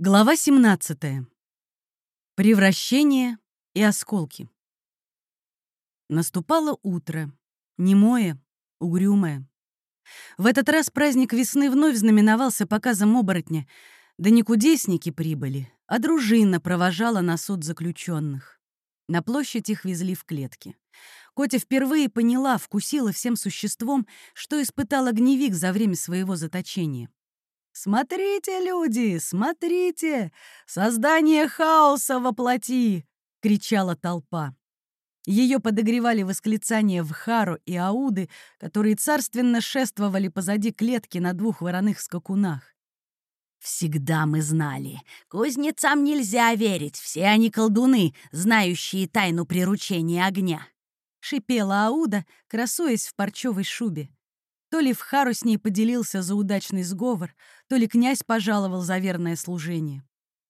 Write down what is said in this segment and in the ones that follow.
Глава 17. Превращение и осколки. Наступало утро, немое, угрюмое. В этот раз праздник весны вновь знаменовался показом оборотня, да не кудесники прибыли, а дружина провожала на суд заключенных. На площадь их везли в клетки. Котя впервые поняла, вкусила всем существом, что испытал огневик за время своего заточения. «Смотрите, люди, смотрите! Создание хаоса воплоти!» — кричала толпа. Ее подогревали восклицания в Хару и Ауды, которые царственно шествовали позади клетки на двух вороных скакунах. «Всегда мы знали. Кузнецам нельзя верить. Все они колдуны, знающие тайну приручения огня», — шипела Ауда, красуясь в парчевой шубе. То ли в Хару с ней поделился за удачный сговор, то ли князь пожаловал за верное служение.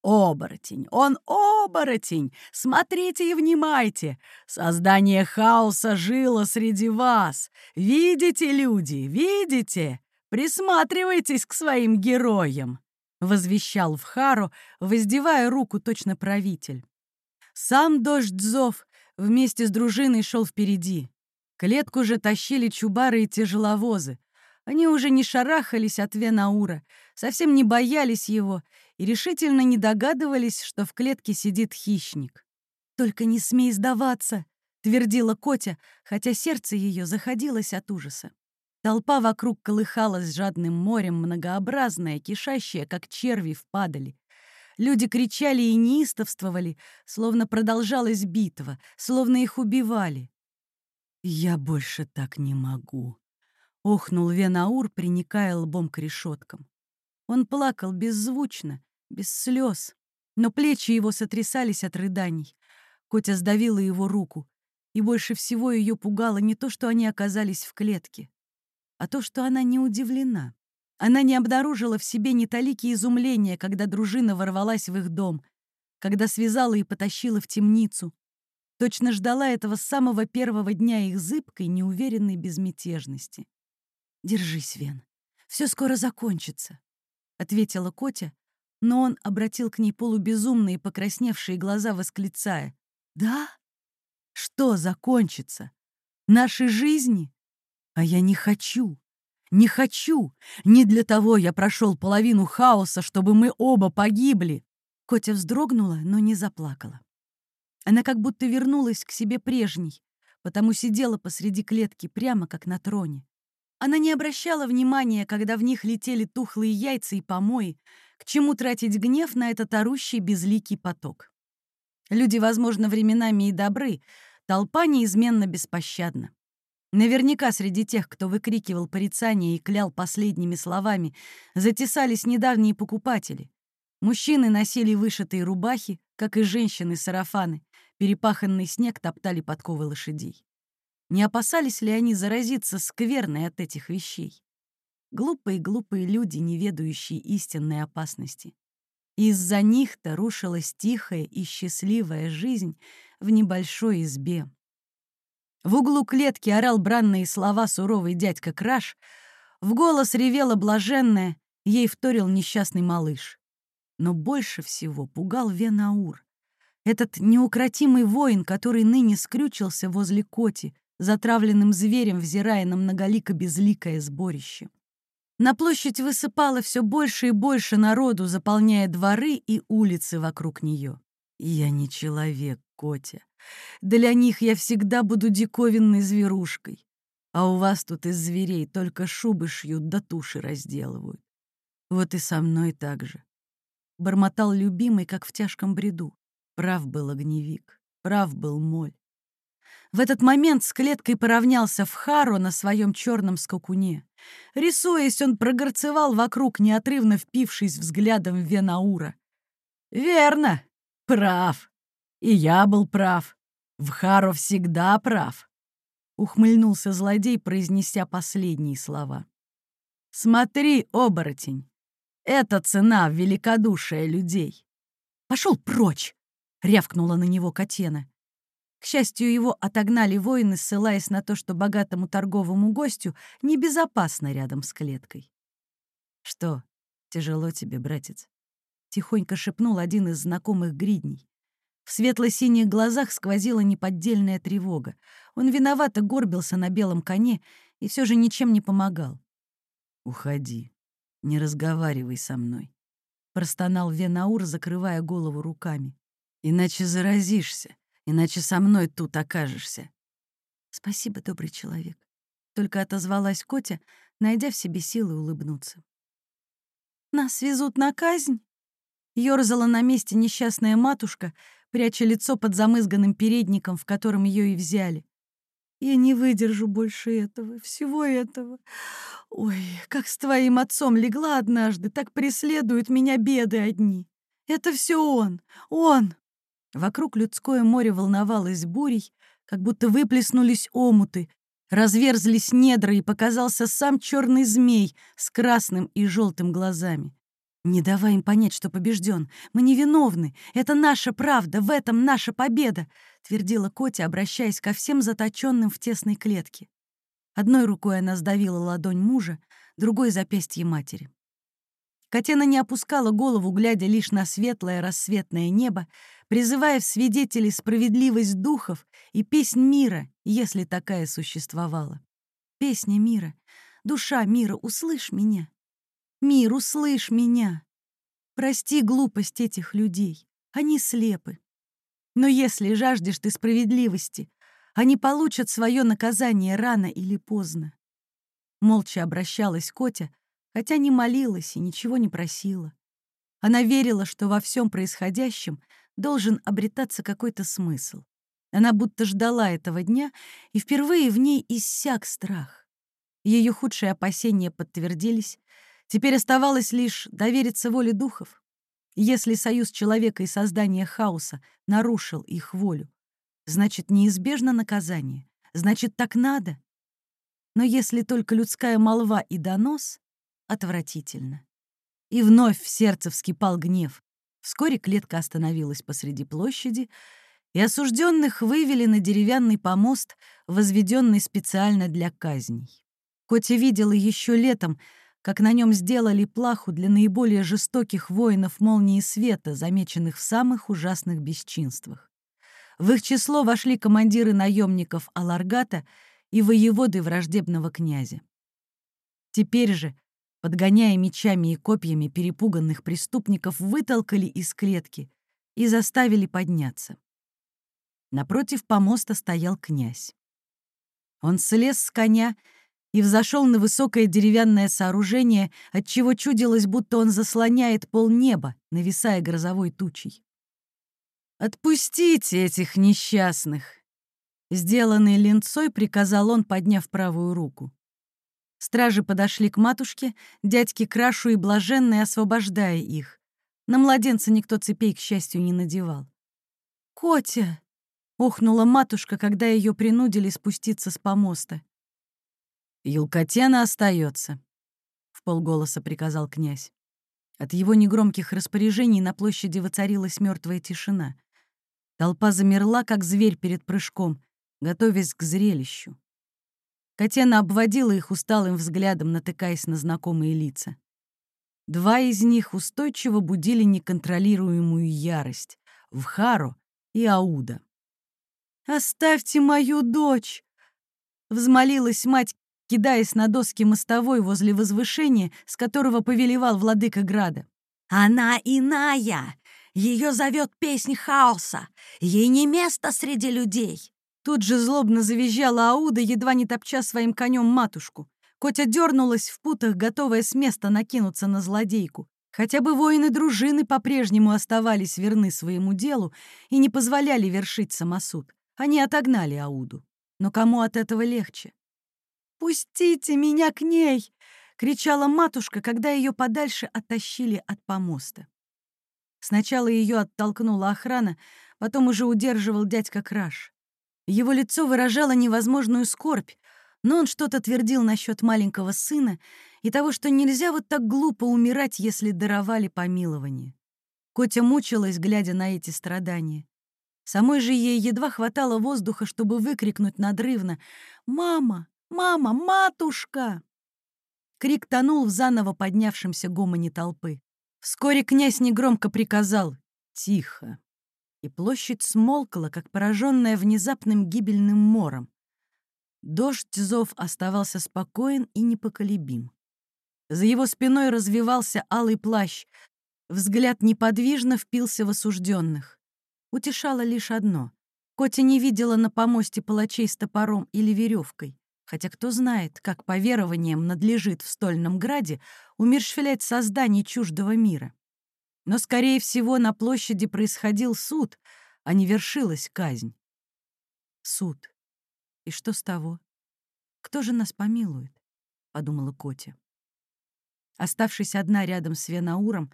«Оборотень! Он оборотень! Смотрите и внимайте! Создание хаоса жило среди вас! Видите, люди, видите? Присматривайтесь к своим героям!» — возвещал в Хару, воздевая руку точно правитель. Сам дождь Зов вместе с дружиной шел впереди. Клетку же тащили чубары и тяжеловозы. Они уже не шарахались от Венаура, совсем не боялись его и решительно не догадывались, что в клетке сидит хищник. «Только не смей сдаваться!» — твердила Котя, хотя сердце ее заходилось от ужаса. Толпа вокруг колыхалась жадным морем, многообразная, кишащая, как черви в падали. Люди кричали и неистовствовали, словно продолжалась битва, словно их убивали. «Я больше так не могу», — охнул Венаур, приникая лбом к решеткам. Он плакал беззвучно, без слез, но плечи его сотрясались от рыданий. Котя сдавила его руку, и больше всего ее пугало не то, что они оказались в клетке, а то, что она не удивлена. Она не обнаружила в себе ни талики изумления, когда дружина ворвалась в их дом, когда связала и потащила в темницу, Точно ждала этого с самого первого дня их зыбкой, неуверенной безмятежности. «Держись, Вен, все скоро закончится», — ответила Котя, но он обратил к ней полубезумные покрасневшие глаза, восклицая. «Да? Что закончится? Наши жизни? А я не хочу, не хочу. Не для того я прошел половину хаоса, чтобы мы оба погибли». Котя вздрогнула, но не заплакала. Она как будто вернулась к себе прежней, потому сидела посреди клетки прямо как на троне. Она не обращала внимания, когда в них летели тухлые яйца и помои, к чему тратить гнев на этот орущий безликий поток. Люди, возможно, временами и добры, толпа неизменно беспощадна. Наверняка среди тех, кто выкрикивал порицания и клял последними словами, затесались недавние покупатели. Мужчины носили вышитые рубахи, как и женщины сарафаны, перепаханный снег топтали подковы лошадей. Не опасались ли они заразиться скверной от этих вещей? Глупые-глупые люди, не ведающие истинной опасности. Из-за них-то рушилась тихая и счастливая жизнь в небольшой избе. В углу клетки орал бранные слова суровый дядька Краш, в голос ревела блаженная, ей вторил несчастный малыш. Но больше всего пугал Венаур. Этот неукротимый воин, который ныне скрючился возле коти, затравленным зверем, взирая на многолико-безликое сборище. На площадь высыпало все больше и больше народу, заполняя дворы и улицы вокруг нее. Я не человек, Котя. Для них я всегда буду диковинной зверушкой. А у вас тут из зверей только шубы шьют да туши разделывают. Вот и со мной так же. Бормотал любимый, как в тяжком бреду. Прав был огневик, прав был моль. В этот момент с клеткой поравнялся в Хару на своем черном скакуне. Рисуясь, он прогорцевал вокруг, неотрывно впившись взглядом в Венаура. «Верно, прав. И я был прав. В Хару всегда прав», — ухмыльнулся злодей, произнеся последние слова. «Смотри, оборотень, это цена великодушия людей. Пошел прочь!» — рявкнула на него Катена. К счастью, его отогнали воины, ссылаясь на то, что богатому торговому гостю небезопасно рядом с клеткой. «Что, тяжело тебе, братец?» — тихонько шепнул один из знакомых гридней. В светло-синих глазах сквозила неподдельная тревога. Он виновато горбился на белом коне и все же ничем не помогал. «Уходи, не разговаривай со мной», — простонал Венаур, закрывая голову руками. «Иначе заразишься, иначе со мной тут окажешься». «Спасибо, добрый человек», — только отозвалась Котя, найдя в себе силы улыбнуться. «Нас везут на казнь?» Ёрзала на месте несчастная матушка, пряча лицо под замызганным передником, в котором ее и взяли. «Я не выдержу больше этого, всего этого. Ой, как с твоим отцом легла однажды, так преследуют меня беды одни. Это все он, он!» Вокруг людское море волновалось бурей, как будто выплеснулись омуты, разверзлись недра, и показался сам черный змей с красным и желтым глазами. Не давай им понять, что побежден. Мы невиновны. Это наша правда, в этом наша победа, твердила Котя, обращаясь ко всем заточенным в тесной клетке. Одной рукой она сдавила ладонь мужа, другой — запястье матери. Катена не опускала голову, глядя лишь на светлое рассветное небо, призывая в свидетели справедливость духов и песнь мира, если такая существовала. Песня мира, душа мира, услышь меня. Мир, услышь меня. Прости глупость этих людей, они слепы. Но если жаждешь ты справедливости, они получат свое наказание рано или поздно. Молча обращалась Котя, хотя не молилась и ничего не просила. Она верила, что во всем происходящем должен обретаться какой-то смысл. Она будто ждала этого дня, и впервые в ней иссяк страх. Ее худшие опасения подтвердились, Теперь оставалось лишь довериться воле духов. Если союз человека и создания хаоса нарушил их волю, значит, неизбежно наказание, значит, так надо. Но если только людская молва и донос, отвратительно. И вновь в сердце вскипал гнев. Вскоре клетка остановилась посреди площади, и осужденных вывели на деревянный помост, возведенный специально для казней. Котя видела еще летом, как на нем сделали плаху для наиболее жестоких воинов молнии света, замеченных в самых ужасных бесчинствах. В их число вошли командиры наемников Аларгата и воеводы враждебного князя. Теперь же, подгоняя мечами и копьями перепуганных преступников, вытолкали из клетки и заставили подняться. Напротив помоста стоял князь. Он слез с коня и взошел на высокое деревянное сооружение, отчего чудилось, будто он заслоняет полнеба, нависая грозовой тучей. «Отпустите этих несчастных!» Сделанный линцой приказал он, подняв правую руку. Стражи подошли к матушке, дядьке Крашу и Блаженной, освобождая их. На младенца никто цепей, к счастью, не надевал. «Котя!» — охнула матушка, когда ее принудили спуститься с помоста. «Елкотена остается», — в полголоса приказал князь. От его негромких распоряжений на площади воцарилась мертвая тишина. Толпа замерла, как зверь перед прыжком, готовясь к зрелищу. Катена обводила их усталым взглядом, натыкаясь на знакомые лица. Два из них устойчиво будили неконтролируемую ярость — Вхару и Ауда. «Оставьте мою дочь!» — взмолилась мать, кидаясь на доски мостовой возле возвышения, с которого повелевал владыка Града. «Она иная! Ее зовет песнь хаоса! Ей не место среди людей!» Тут же злобно завизжала Ауда, едва не топча своим конем матушку. Котя дернулась в путах, готовая с места накинуться на злодейку. Хотя бы воины дружины по-прежнему оставались верны своему делу и не позволяли вершить самосуд. Они отогнали Ауду. Но кому от этого легче? «Пустите меня к ней!» — кричала матушка, когда ее подальше оттащили от помоста. Сначала ее оттолкнула охрана, потом уже удерживал дядька Краш. Его лицо выражало невозможную скорбь, но он что-то твердил насчет маленького сына и того, что нельзя вот так глупо умирать, если даровали помилование. Котя мучилась, глядя на эти страдания. Самой же ей едва хватало воздуха, чтобы выкрикнуть надрывно «Мама! «Мама! Матушка!» Крик тонул в заново поднявшемся гомоне толпы. Вскоре князь негромко приказал «Тихо!» И площадь смолкла, как пораженная внезапным гибельным мором. Дождь зов оставался спокоен и непоколебим. За его спиной развивался алый плащ, взгляд неподвижно впился в осужденных. Утешало лишь одно — Котя не видела на помосте палачей с топором или веревкой, хотя кто знает, как по верованиям надлежит в стольном граде умерщвлять созданий чуждого мира. Но, скорее всего, на площади происходил суд, а не вершилась казнь. Суд. И что с того? Кто же нас помилует? — подумала Котя. Оставшись одна рядом с Венауром,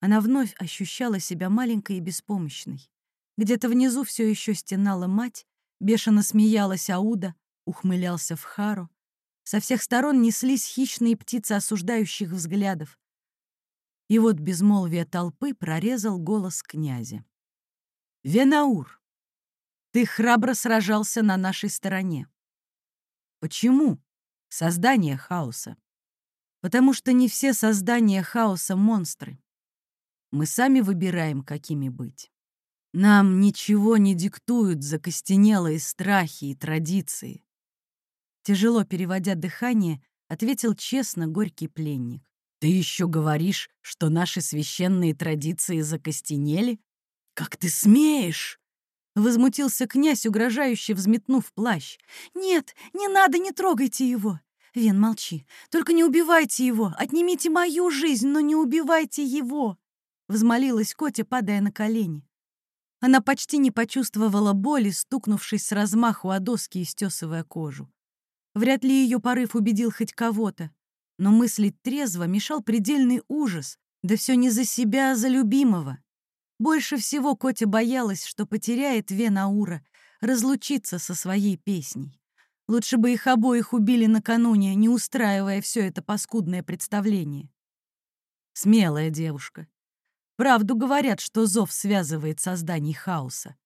она вновь ощущала себя маленькой и беспомощной. Где-то внизу все еще стенала мать, бешено смеялась Ауда, ухмылялся в Хару. Со всех сторон неслись хищные птицы осуждающих взглядов. И вот безмолвие толпы прорезал голос князя. «Венаур, ты храбро сражался на нашей стороне. Почему? Создание хаоса. Потому что не все создания хаоса — монстры. Мы сами выбираем, какими быть. Нам ничего не диктуют закостенелые страхи и традиции. Тяжело переводя дыхание, ответил честно горький пленник. «Ты еще говоришь, что наши священные традиции закостенели? Как ты смеешь?» Возмутился князь, угрожающе взметнув плащ. «Нет, не надо, не трогайте его!» «Вен, молчи. Только не убивайте его. Отнимите мою жизнь, но не убивайте его!» Взмолилась Котя, падая на колени. Она почти не почувствовала боли, стукнувшись с размаху о доски и стесывая кожу. Вряд ли ее порыв убедил хоть кого-то. Но мыслить трезво мешал предельный ужас. Да все не за себя, а за любимого. Больше всего Котя боялась, что потеряет Венаура, разлучиться со своей песней. Лучше бы их обоих убили накануне, не устраивая все это паскудное представление. Смелая девушка. Правду говорят, что зов связывает созданий хаоса.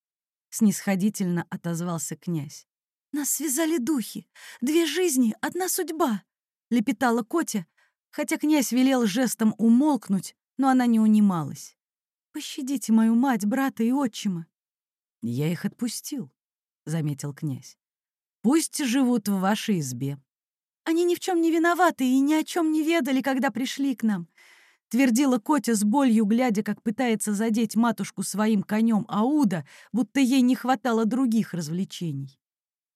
Снисходительно отозвался князь. «Нас связали духи. Две жизни, одна судьба», — лепетала Котя, хотя князь велел жестом умолкнуть, но она не унималась. Пощадите мою мать, брата и отчима. Я их отпустил, заметил князь. Пусть живут в вашей избе. Они ни в чем не виноваты и ни о чем не ведали, когда пришли к нам. Твердила Котя с болью, глядя, как пытается задеть матушку своим конем Ауда, будто ей не хватало других развлечений.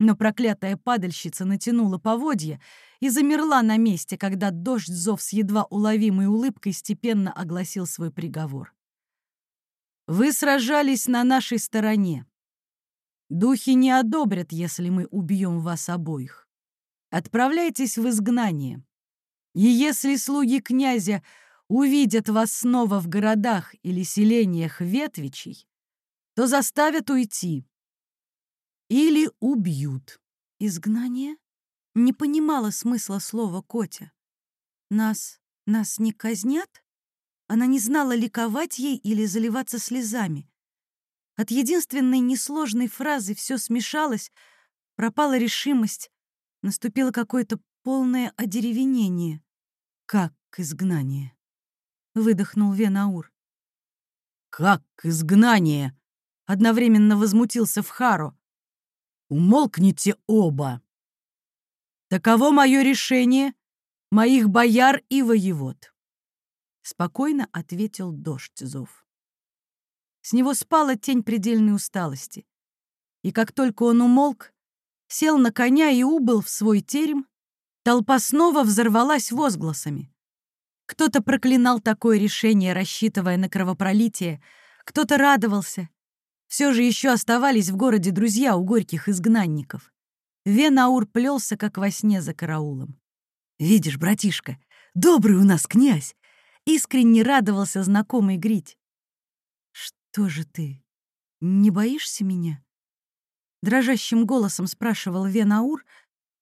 Но проклятая падальщица натянула поводья и замерла на месте, когда дождь зов с едва уловимой улыбкой степенно огласил свой приговор. Вы сражались на нашей стороне. Духи не одобрят, если мы убьем вас обоих. Отправляйтесь в изгнание. И если слуги князя увидят вас снова в городах или селениях ветвичей, то заставят уйти. Или убьют. Изгнание? Не понимала смысла слова Котя. Нас... нас не казнят? Она не знала, ликовать ей или заливаться слезами. От единственной несложной фразы все смешалось, пропала решимость, наступило какое-то полное одеревенение. «Как изгнание?» — выдохнул Венаур. «Как изгнание?» — одновременно возмутился Вхаро. «Умолкните оба!» «Таково мое решение, моих бояр и воевод». Спокойно ответил дождь зов. С него спала тень предельной усталости. И как только он умолк, сел на коня и убыл в свой терем, толпа снова взорвалась возгласами. Кто-то проклинал такое решение, рассчитывая на кровопролитие, кто-то радовался. Все же еще оставались в городе друзья у горьких изгнанников. Венаур плелся, как во сне за караулом. «Видишь, братишка, добрый у нас князь! Искренне радовался знакомый Грить. «Что же ты, не боишься меня?» Дрожащим голосом спрашивал Венаур,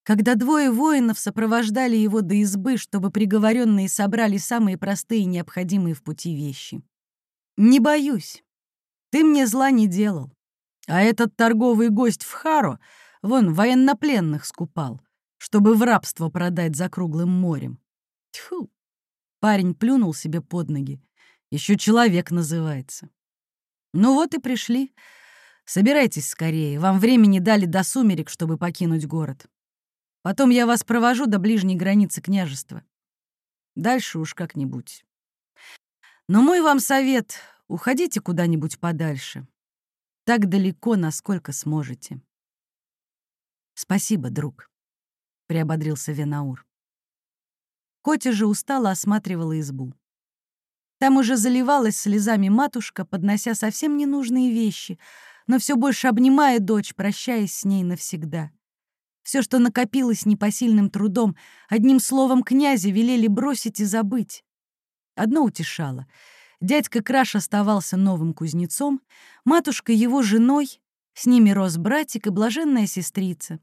когда двое воинов сопровождали его до избы, чтобы приговоренные собрали самые простые необходимые в пути вещи. «Не боюсь. Ты мне зла не делал. А этот торговый гость в Харо вон военнопленных скупал, чтобы в рабство продать за круглым морем. Тьфу, Парень плюнул себе под ноги. Еще человек называется. Ну вот и пришли. Собирайтесь скорее. Вам времени дали до сумерек, чтобы покинуть город. Потом я вас провожу до ближней границы княжества. Дальше уж как-нибудь. Но мой вам совет — уходите куда-нибудь подальше. Так далеко, насколько сможете. Спасибо, друг, — приободрился Венаур. Котя же устало осматривала избу. Там уже заливалась слезами матушка, поднося совсем ненужные вещи, но все больше обнимая дочь, прощаясь с ней навсегда. Все, что накопилось непосильным трудом, одним словом князя велели бросить и забыть. Одно утешало. Дядька Краш оставался новым кузнецом, матушка его женой, с ними рос братик и блаженная сестрица.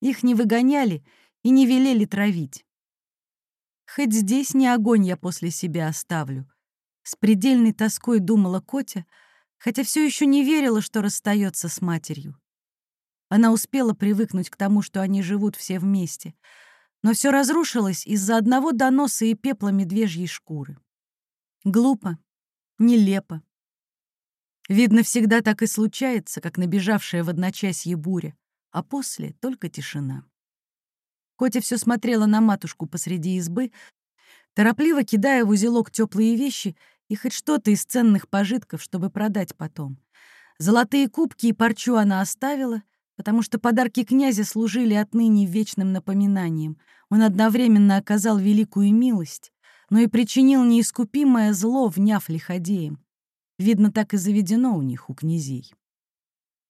Их не выгоняли и не велели травить. Хоть здесь не огонь я после себя оставлю, с предельной тоской думала Котя, хотя все еще не верила, что расстается с матерью. Она успела привыкнуть к тому, что они живут все вместе, но все разрушилось из-за одного доноса и пепла медвежьей шкуры. Глупо, нелепо. Видно, всегда так и случается, как набежавшая в одночасье буря, а после только тишина. Котя все смотрела на матушку посреди избы, торопливо кидая в узелок теплые вещи и хоть что-то из ценных пожитков, чтобы продать потом. Золотые кубки и парчу она оставила, потому что подарки князя служили отныне вечным напоминанием. Он одновременно оказал великую милость, но и причинил неискупимое зло, вняв лиходеем. Видно, так и заведено у них, у князей.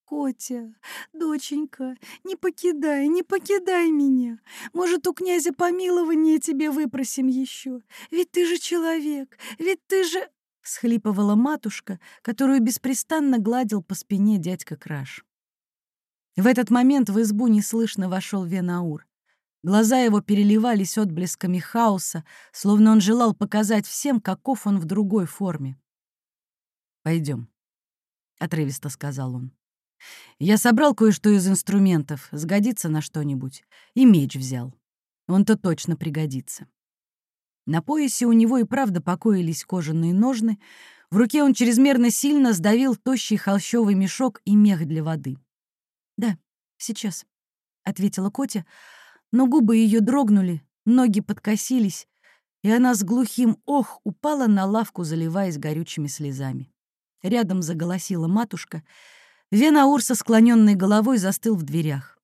«Котя, доченька, не покидай, не покидай меня. Может, у князя помилование тебе выпросим еще? Ведь ты же человек, ведь ты же...» — схлипывала матушка, которую беспрестанно гладил по спине дядька Краш. В этот момент в избу неслышно вошел Венаур. Глаза его переливались отблесками хаоса, словно он желал показать всем, каков он в другой форме. Пойдем, отрывисто сказал он. Я собрал кое-что из инструментов, сгодится на что-нибудь. И меч взял. Он-то точно пригодится. На поясе у него и правда покоились кожаные ножны, в руке он чрезмерно сильно сдавил тощий холщовый мешок и мех для воды. «Да, сейчас», — ответила Котя, но губы ее дрогнули, ноги подкосились, и она с глухим «ох» упала на лавку, заливаясь горючими слезами. Рядом заголосила матушка — Венаур со склоненной головой застыл в дверях.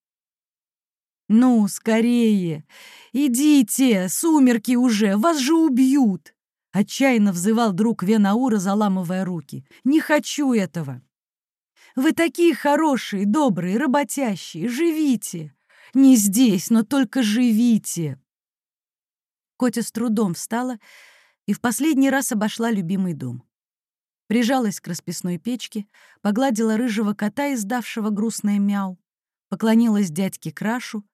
«Ну, скорее! Идите! Сумерки уже! Вас же убьют!» Отчаянно взывал друг Венаура, заламывая руки. «Не хочу этого! Вы такие хорошие, добрые, работящие! Живите! Не здесь, но только живите!» Котя с трудом встала и в последний раз обошла любимый дом прижалась к расписной печке, погладила рыжего кота, издавшего грустное мяу, поклонилась дядьке Крашу,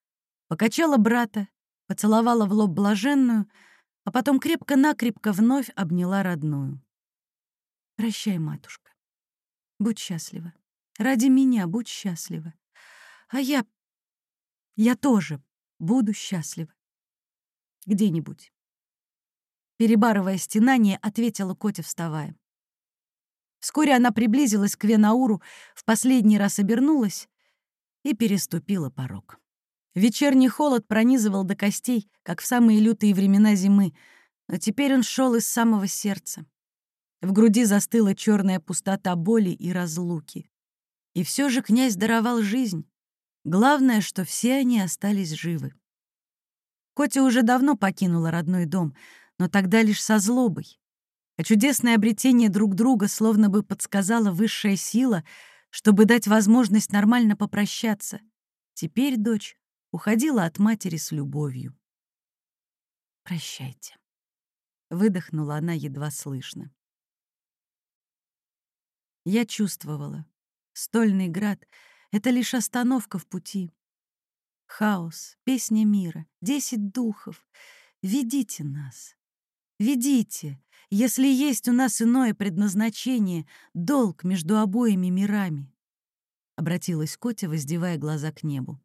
покачала брата, поцеловала в лоб блаженную, а потом крепко-накрепко вновь обняла родную. «Прощай, матушка. Будь счастлива. Ради меня будь счастлива. А я... я тоже буду счастлива. Где-нибудь». Перебарывая стенание, ответила Котя, вставая. Вскоре она приблизилась к Венауру, в последний раз обернулась и переступила порог. Вечерний холод пронизывал до костей, как в самые лютые времена зимы, но теперь он шел из самого сердца. В груди застыла черная пустота боли и разлуки. И все же князь даровал жизнь. Главное, что все они остались живы. Котя уже давно покинула родной дом, но тогда лишь со злобой а чудесное обретение друг друга словно бы подсказала высшая сила, чтобы дать возможность нормально попрощаться. Теперь дочь уходила от матери с любовью. «Прощайте», — выдохнула она едва слышно. Я чувствовала. Стольный град — это лишь остановка в пути. Хаос, песня мира, десять духов. Ведите нас. Ведите, если есть у нас иное предназначение, долг между обоими мирами?» — обратилась Котя, воздевая глаза к небу.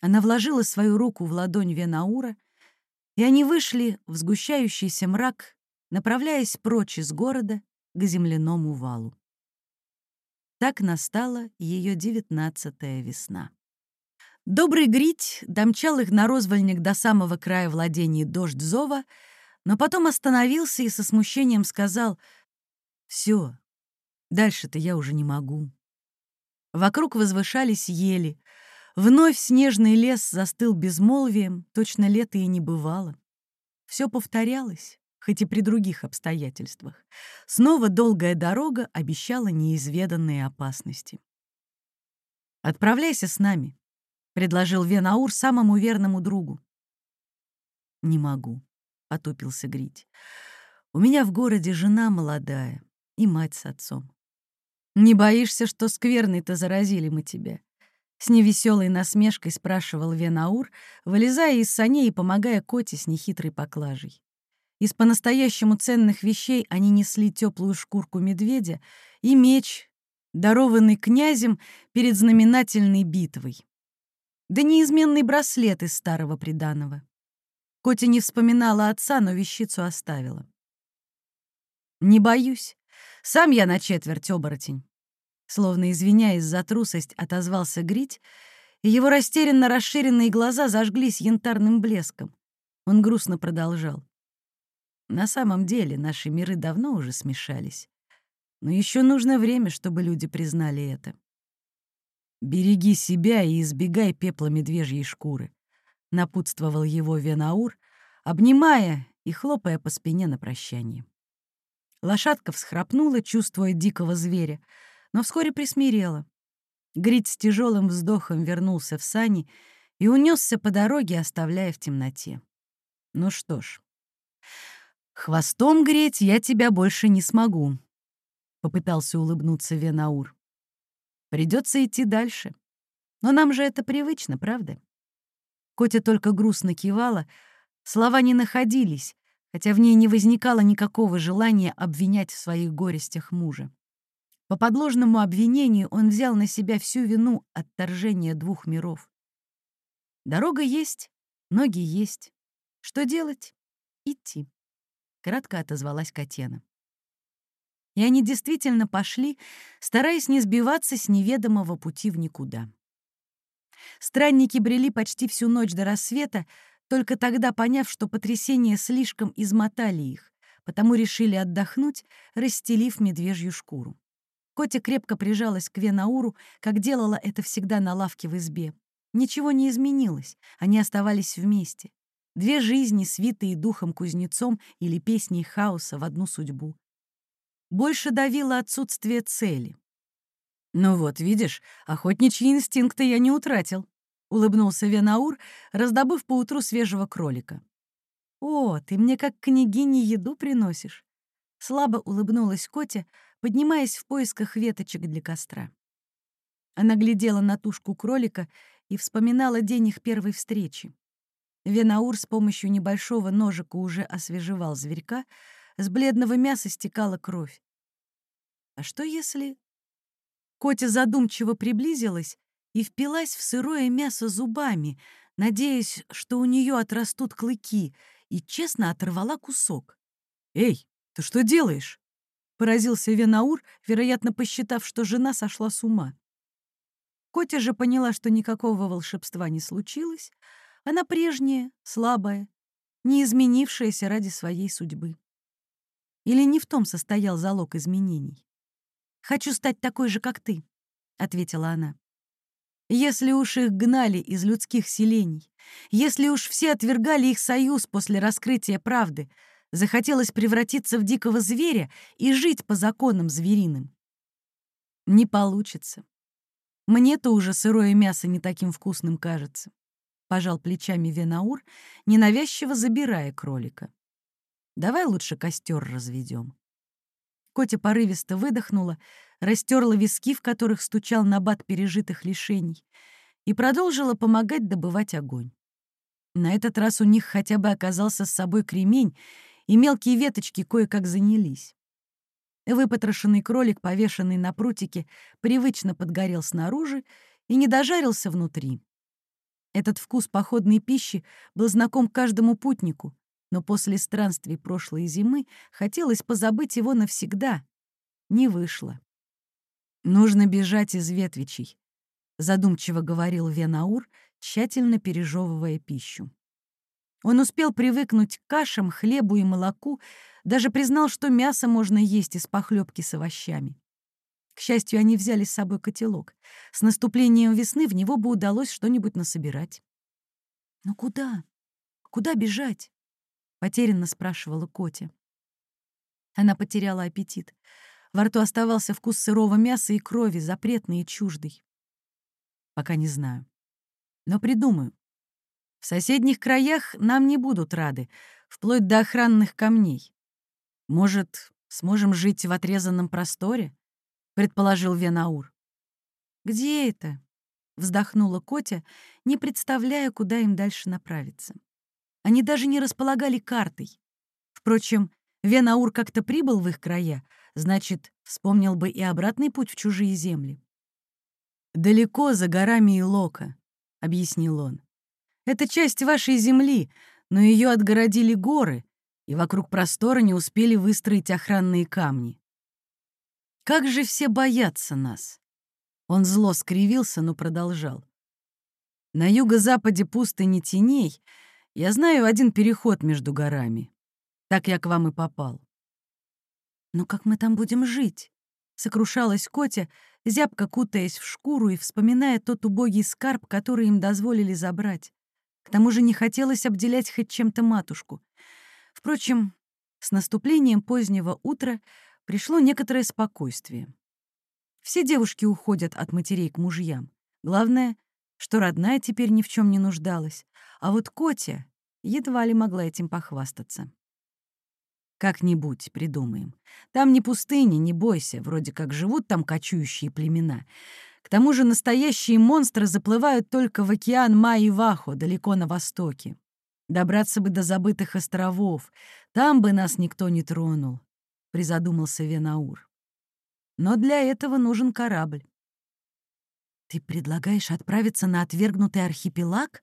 Она вложила свою руку в ладонь Венаура, и они вышли в сгущающийся мрак направляясь прочь из города к земляному валу. Так настала ее девятнадцатая весна. Добрый Грить домчал их на розвольник до самого края владений дождь зова, но потом остановился и со смущением сказал «Все, дальше-то я уже не могу». Вокруг возвышались ели. Вновь снежный лес застыл безмолвием, точно лето и не бывало. Все повторялось, хоть и при других обстоятельствах. Снова долгая дорога обещала неизведанные опасности. «Отправляйся с нами», предложил Венаур самому верному другу. «Не могу», — потупился Грить. «У меня в городе жена молодая и мать с отцом. Не боишься, что скверный-то заразили мы тебя?» С невеселой насмешкой спрашивал Венаур, вылезая из саней и помогая Коте с нехитрой поклажей. Из по-настоящему ценных вещей они несли теплую шкурку медведя и меч, дарованный князем перед знаменательной битвой да неизменный браслет из старого приданого. Котя не вспоминала отца, но вещицу оставила. «Не боюсь. Сам я на четверть оборотень». Словно извиняясь за трусость, отозвался Грить, и его растерянно расширенные глаза зажглись янтарным блеском. Он грустно продолжал. «На самом деле наши миры давно уже смешались. Но еще нужно время, чтобы люди признали это. «Береги себя и избегай пепла медвежьей шкуры», — напутствовал его Венаур, обнимая и хлопая по спине на прощание. Лошадка всхрапнула, чувствуя дикого зверя, но вскоре присмирела. Грит с тяжелым вздохом вернулся в сани и унесся по дороге, оставляя в темноте. Ну что ж, хвостом греть я тебя больше не смогу, — попытался улыбнуться Венаур. Придется идти дальше. Но нам же это привычно, правда? Котя только грустно кивала, слова не находились, хотя в ней не возникало никакого желания обвинять в своих горестях мужа. По подложному обвинению он взял на себя всю вину отторжения двух миров. Дорога есть, ноги есть. Что делать? Идти. Кратко отозвалась Катена и они действительно пошли, стараясь не сбиваться с неведомого пути в никуда. Странники брели почти всю ночь до рассвета, только тогда поняв, что потрясения слишком измотали их, потому решили отдохнуть, расстелив медвежью шкуру. Котя крепко прижалась к Венауру, как делала это всегда на лавке в избе. Ничего не изменилось, они оставались вместе. Две жизни, свитые духом кузнецом или песней хаоса в одну судьбу больше давило отсутствие цели. «Ну вот, видишь, охотничьи инстинкты я не утратил», — улыбнулся Венаур, раздобыв поутру свежего кролика. «О, ты мне как княгине еду приносишь!» Слабо улыбнулась Котя, поднимаясь в поисках веточек для костра. Она глядела на тушку кролика и вспоминала день их первой встречи. Венаур с помощью небольшого ножика уже освежевал зверька, с бледного мяса стекала кровь. А что если... Котя задумчиво приблизилась и впилась в сырое мясо зубами, надеясь, что у нее отрастут клыки, и честно оторвала кусок. «Эй, ты что делаешь?» — поразился Венаур, вероятно, посчитав, что жена сошла с ума. Котя же поняла, что никакого волшебства не случилось. Она прежняя, слабая, не изменившаяся ради своей судьбы. Или не в том состоял залог изменений? «Хочу стать такой же, как ты», — ответила она. Если уж их гнали из людских селений, если уж все отвергали их союз после раскрытия правды, захотелось превратиться в дикого зверя и жить по законам звериным. Не получится. Мне-то уже сырое мясо не таким вкусным кажется. Пожал плечами Венаур, ненавязчиво забирая кролика. Давай лучше костер разведем. Котя порывисто выдохнула, растерла виски, в которых стучал набат пережитых лишений, и продолжила помогать добывать огонь. На этот раз у них хотя бы оказался с собой кремень, и мелкие веточки кое-как занялись. Выпотрошенный кролик, повешенный на прутике, привычно подгорел снаружи и не дожарился внутри. Этот вкус походной пищи был знаком каждому путнику, но после странствий прошлой зимы хотелось позабыть его навсегда. Не вышло. «Нужно бежать из ветвичей», — задумчиво говорил Венаур, тщательно пережевывая пищу. Он успел привыкнуть к кашам, хлебу и молоку, даже признал, что мясо можно есть из похлебки с овощами. К счастью, они взяли с собой котелок. С наступлением весны в него бы удалось что-нибудь насобирать. «Но куда? Куда бежать?» — потерянно спрашивала Котя. Она потеряла аппетит. Во рту оставался вкус сырого мяса и крови, запретный и чуждый. Пока не знаю. Но придумаю. В соседних краях нам не будут рады, вплоть до охранных камней. Может, сможем жить в отрезанном просторе? Предположил Венаур. «Где это?» — вздохнула Котя, не представляя, куда им дальше направиться. Они даже не располагали картой. Впрочем, Венаур как-то прибыл в их края, значит, вспомнил бы и обратный путь в чужие земли. «Далеко за горами Илока», — объяснил он. «Это часть вашей земли, но ее отгородили горы, и вокруг простора не успели выстроить охранные камни. Как же все боятся нас!» Он зло скривился, но продолжал. «На юго-западе пустыни теней я знаю один переход между горами. Так я к вам и попал». «Но как мы там будем жить?» — сокрушалась Котя, зябко кутаясь в шкуру и вспоминая тот убогий скарб, который им дозволили забрать. К тому же не хотелось обделять хоть чем-то матушку. Впрочем, с наступлением позднего утра пришло некоторое спокойствие. Все девушки уходят от матерей к мужьям. Главное, что родная теперь ни в чем не нуждалась, а вот Котя едва ли могла этим похвастаться. Как-нибудь придумаем. Там не пустыня, не бойся, вроде как живут там кочующие племена. К тому же настоящие монстры заплывают только в океан Маи-Вахо, далеко на востоке. Добраться бы до забытых островов, там бы нас никто не тронул призадумался Венаур. Но для этого нужен корабль. Ты предлагаешь отправиться на отвергнутый архипелаг?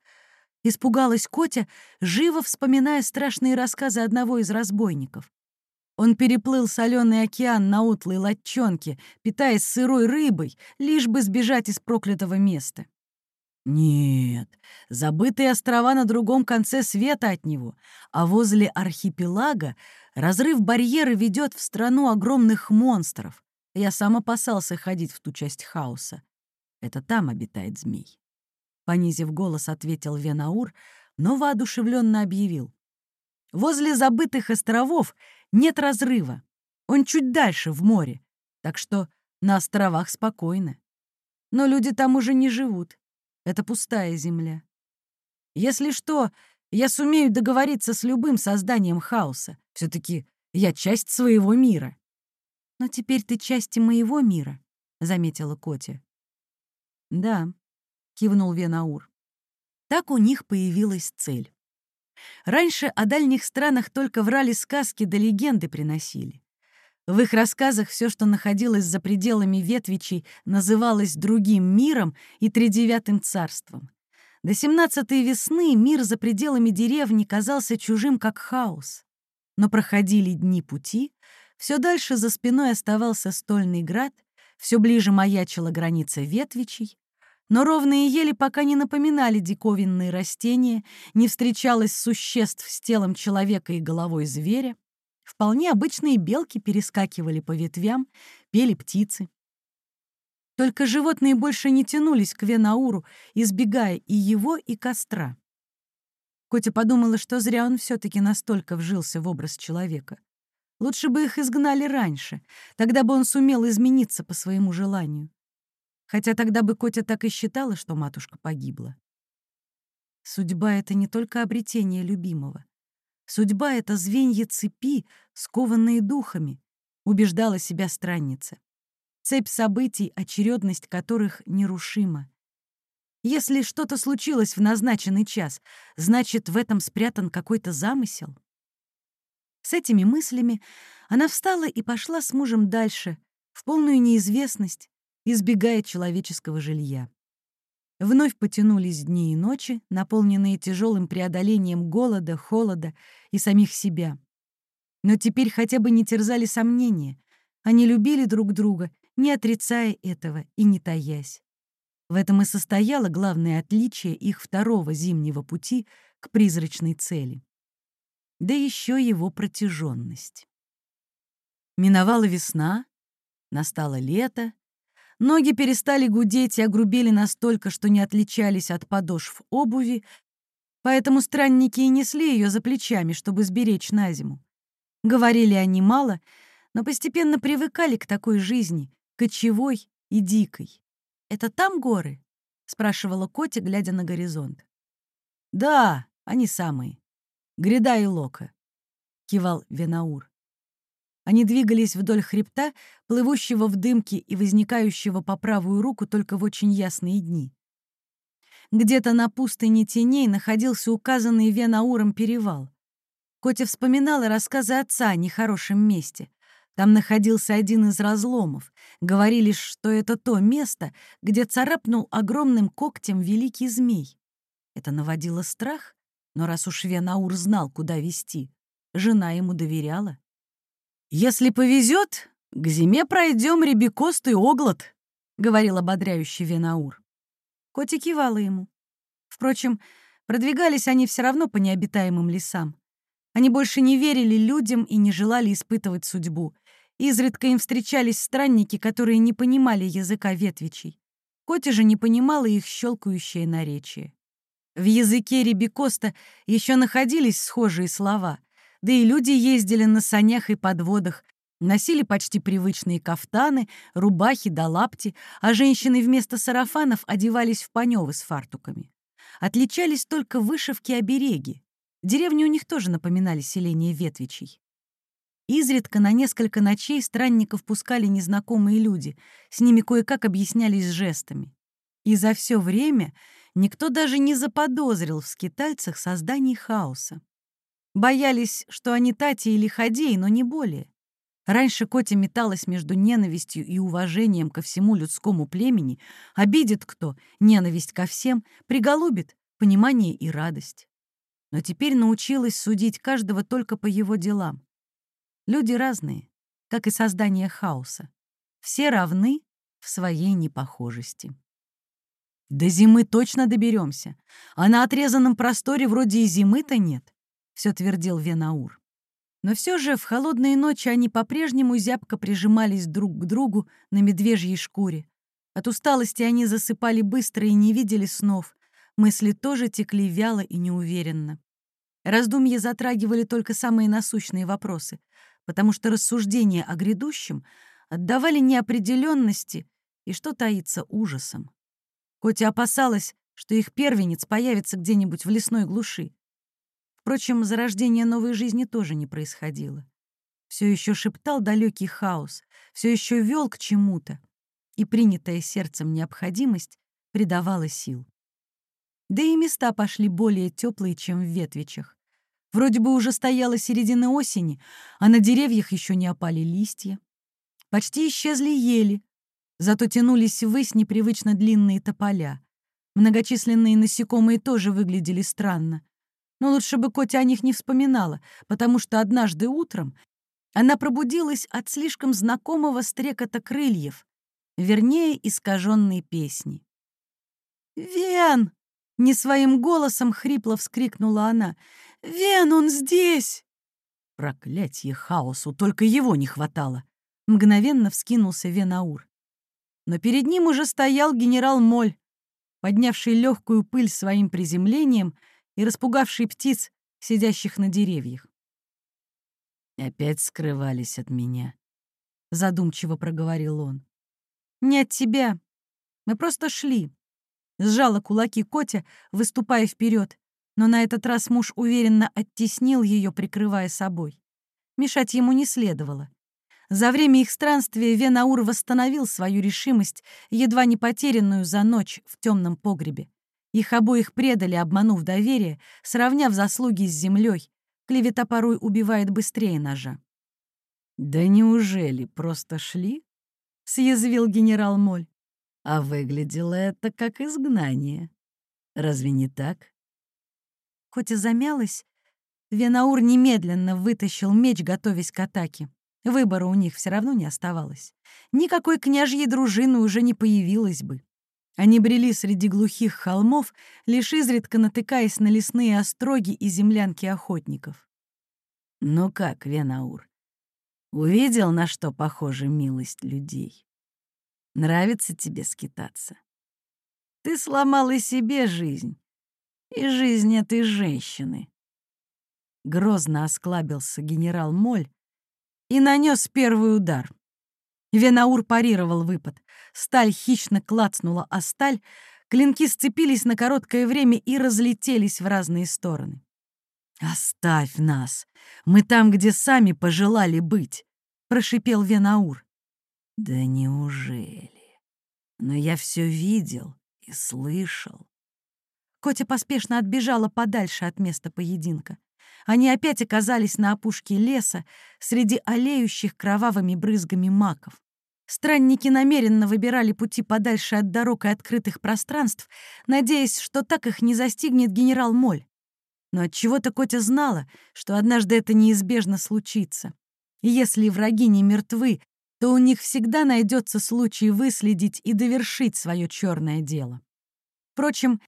Испугалась Котя, живо вспоминая страшные рассказы одного из разбойников. Он переплыл соленый океан на утлой лодчонке, питаясь сырой рыбой, лишь бы сбежать из проклятого места. Нет, забытые острова на другом конце света от него, а возле архипелага разрыв барьера ведет в страну огромных монстров. Я сам опасался ходить в ту часть хаоса. Это там обитает змей. Понизив голос, ответил Венаур, но воодушевленно объявил. Возле забытых островов нет разрыва. Он чуть дальше, в море, так что на островах спокойно. Но люди там уже не живут. Это пустая земля. Если что, я сумею договориться с любым созданием хаоса. все таки я часть своего мира. Но теперь ты часть моего мира, — заметила Котя. Да, — кивнул Венаур. Так у них появилась цель. Раньше о дальних странах только врали сказки да легенды приносили. В их рассказах все, что находилось за пределами ветвичей, называлось другим миром и тридевятым царством. До семнадцатой весны мир за пределами деревни казался чужим, как хаос. Но проходили дни пути, все дальше за спиной оставался стольный град, все ближе маячила граница ветвичей, но ровные ели пока не напоминали диковинные растения, не встречалось существ с телом человека и головой зверя. Вполне обычные белки перескакивали по ветвям, пели птицы. Только животные больше не тянулись к Венауру, избегая и его, и костра. Котя подумала, что зря он все таки настолько вжился в образ человека. Лучше бы их изгнали раньше, тогда бы он сумел измениться по своему желанию. Хотя тогда бы Котя так и считала, что матушка погибла. Судьба — это не только обретение любимого. Судьба — это звенья цепи, скованные духами, убеждала себя странница. Цепь событий, очередность которых нерушима. Если что-то случилось в назначенный час, значит, в этом спрятан какой-то замысел. С этими мыслями она встала и пошла с мужем дальше, в полную неизвестность, избегая человеческого жилья. Вновь потянулись дни и ночи, наполненные тяжелым преодолением голода, холода и самих себя. Но теперь хотя бы не терзали сомнения. Они любили друг друга, не отрицая этого и не таясь. В этом и состояло главное отличие их второго зимнего пути к призрачной цели. Да еще его протяженность. Миновала весна, настало лето, Ноги перестали гудеть и огрубели настолько, что не отличались от подошв обуви, поэтому странники и несли ее за плечами, чтобы сберечь на зиму. Говорили они мало, но постепенно привыкали к такой жизни, кочевой и дикой. «Это там горы?» — спрашивала Котя, глядя на горизонт. «Да, они самые. Гряда и Лока», — кивал Венаур. Они двигались вдоль хребта, плывущего в дымке и возникающего по правую руку только в очень ясные дни. Где-то на пустыне теней находился указанный Венауром перевал. Котя вспоминала рассказы отца о нехорошем месте. Там находился один из разломов. Говорили, что это то место, где царапнул огромным когтем великий змей. Это наводило страх, но раз уж Венаур знал, куда вести, жена ему доверяла. «Если повезет, к зиме пройдем ребекост оглот», — говорил ободряющий Венаур. Котя кивала ему. Впрочем, продвигались они все равно по необитаемым лесам. Они больше не верили людям и не желали испытывать судьбу. Изредка им встречались странники, которые не понимали языка ветвичей. Котя же не понимала их щелкающее наречие. В языке Ребекоста еще находились схожие слова — да и люди ездили на санях и подводах, носили почти привычные кафтаны, рубахи да лапти, а женщины вместо сарафанов одевались в панёвы с фартуками. Отличались только вышивки-обереги. Деревни у них тоже напоминали селение ветвичей. Изредка на несколько ночей странников пускали незнакомые люди, с ними кое-как объяснялись жестами. И за все время никто даже не заподозрил в скитальцах созданий хаоса. Боялись, что они Тати или Ходей, но не более. Раньше Котя металась между ненавистью и уважением ко всему людскому племени, обидит кто — ненависть ко всем, приголубит — понимание и радость. Но теперь научилась судить каждого только по его делам. Люди разные, как и создание хаоса. Все равны в своей непохожести. До зимы точно доберемся, а на отрезанном просторе вроде и зимы-то нет. — все твердил Венаур. Но все же в холодные ночи они по-прежнему зябко прижимались друг к другу на медвежьей шкуре. От усталости они засыпали быстро и не видели снов. Мысли тоже текли вяло и неуверенно. Раздумья затрагивали только самые насущные вопросы, потому что рассуждения о грядущем отдавали неопределенности и, что таится, ужасом. Котя опасалась, что их первенец появится где-нибудь в лесной глуши. Впрочем, зарождение новой жизни тоже не происходило. Все еще шептал далекий хаос, все еще вел к чему-то, и принятая сердцем необходимость придавала сил. Да и места пошли более теплые, чем в ветвичах. Вроде бы уже стояла середина осени, а на деревьях еще не опали листья. Почти исчезли ели, зато тянулись ввысь непривычно длинные тополя. Многочисленные насекомые тоже выглядели странно. Но лучше бы Котя о них не вспоминала, потому что однажды утром она пробудилась от слишком знакомого стрекота крыльев, вернее, искаженной песни. «Вен!» — не своим голосом хрипло вскрикнула она. «Вен, он здесь!» Проклятье хаосу, только его не хватало. Мгновенно вскинулся Венаур. Но перед ним уже стоял генерал Моль, поднявший легкую пыль своим приземлением — и распугавший птиц, сидящих на деревьях. «Опять скрывались от меня», — задумчиво проговорил он. «Не от тебя. Мы просто шли». Сжала кулаки Котя, выступая вперед, но на этот раз муж уверенно оттеснил ее, прикрывая собой. Мешать ему не следовало. За время их странствия Венаур восстановил свою решимость, едва не потерянную за ночь в темном погребе. Их обоих предали, обманув доверие, сравняв заслуги с землей. Клевета порой убивает быстрее ножа. «Да неужели просто шли?» — съязвил генерал Моль. А выглядело это как изгнание. Разве не так? Хоть и замялась, Венаур немедленно вытащил меч, готовясь к атаке. Выбора у них все равно не оставалось. Никакой княжьей дружины уже не появилось бы. Они брели среди глухих холмов, лишь изредка натыкаясь на лесные остроги и землянки охотников. «Ну как, Венаур, увидел, на что похожа милость людей? Нравится тебе скитаться? Ты сломал и себе жизнь, и жизнь этой женщины». Грозно осклабился генерал Моль и нанес первый удар. Венаур парировал выпад. Сталь хищно клацнула о сталь, клинки сцепились на короткое время и разлетелись в разные стороны. «Оставь нас! Мы там, где сами пожелали быть!» — прошипел Венаур. «Да неужели? Но я все видел и слышал». Котя поспешно отбежала подальше от места поединка. Они опять оказались на опушке леса среди олеющих кровавыми брызгами маков. Странники намеренно выбирали пути подальше от дорог и открытых пространств, надеясь, что так их не застигнет генерал Моль. Но от чего то Котя знала, что однажды это неизбежно случится. И если враги не мертвы, то у них всегда найдется случай выследить и довершить свое черное дело. Впрочем,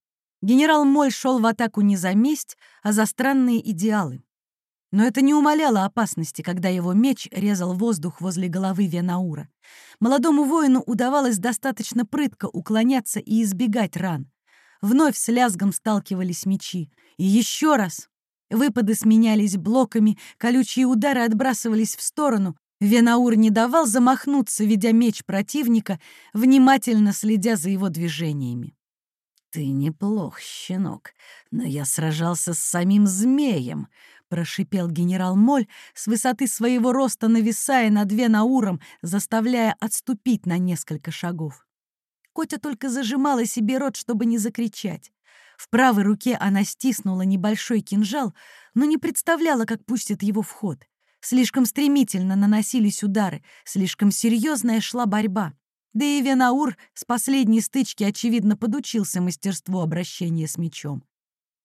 генерал Моль шел в атаку не за месть, а за странные идеалы. Но это не умаляло опасности, когда его меч резал воздух возле головы Венаура. Молодому воину удавалось достаточно прытко уклоняться и избегать ран. Вновь с лязгом сталкивались мечи. И еще раз. Выпады сменялись блоками, колючие удары отбрасывались в сторону. Венаур не давал замахнуться, ведя меч противника, внимательно следя за его движениями. «Ты неплох, щенок, но я сражался с самим змеем», — прошипел генерал Моль, с высоты своего роста нависая над Венауром, заставляя отступить на несколько шагов. Котя только зажимала себе рот, чтобы не закричать. В правой руке она стиснула небольшой кинжал, но не представляла, как пустит его в ход. Слишком стремительно наносились удары, слишком серьезная шла борьба. Да и Венаур с последней стычки, очевидно, подучился мастерству обращения с мечом.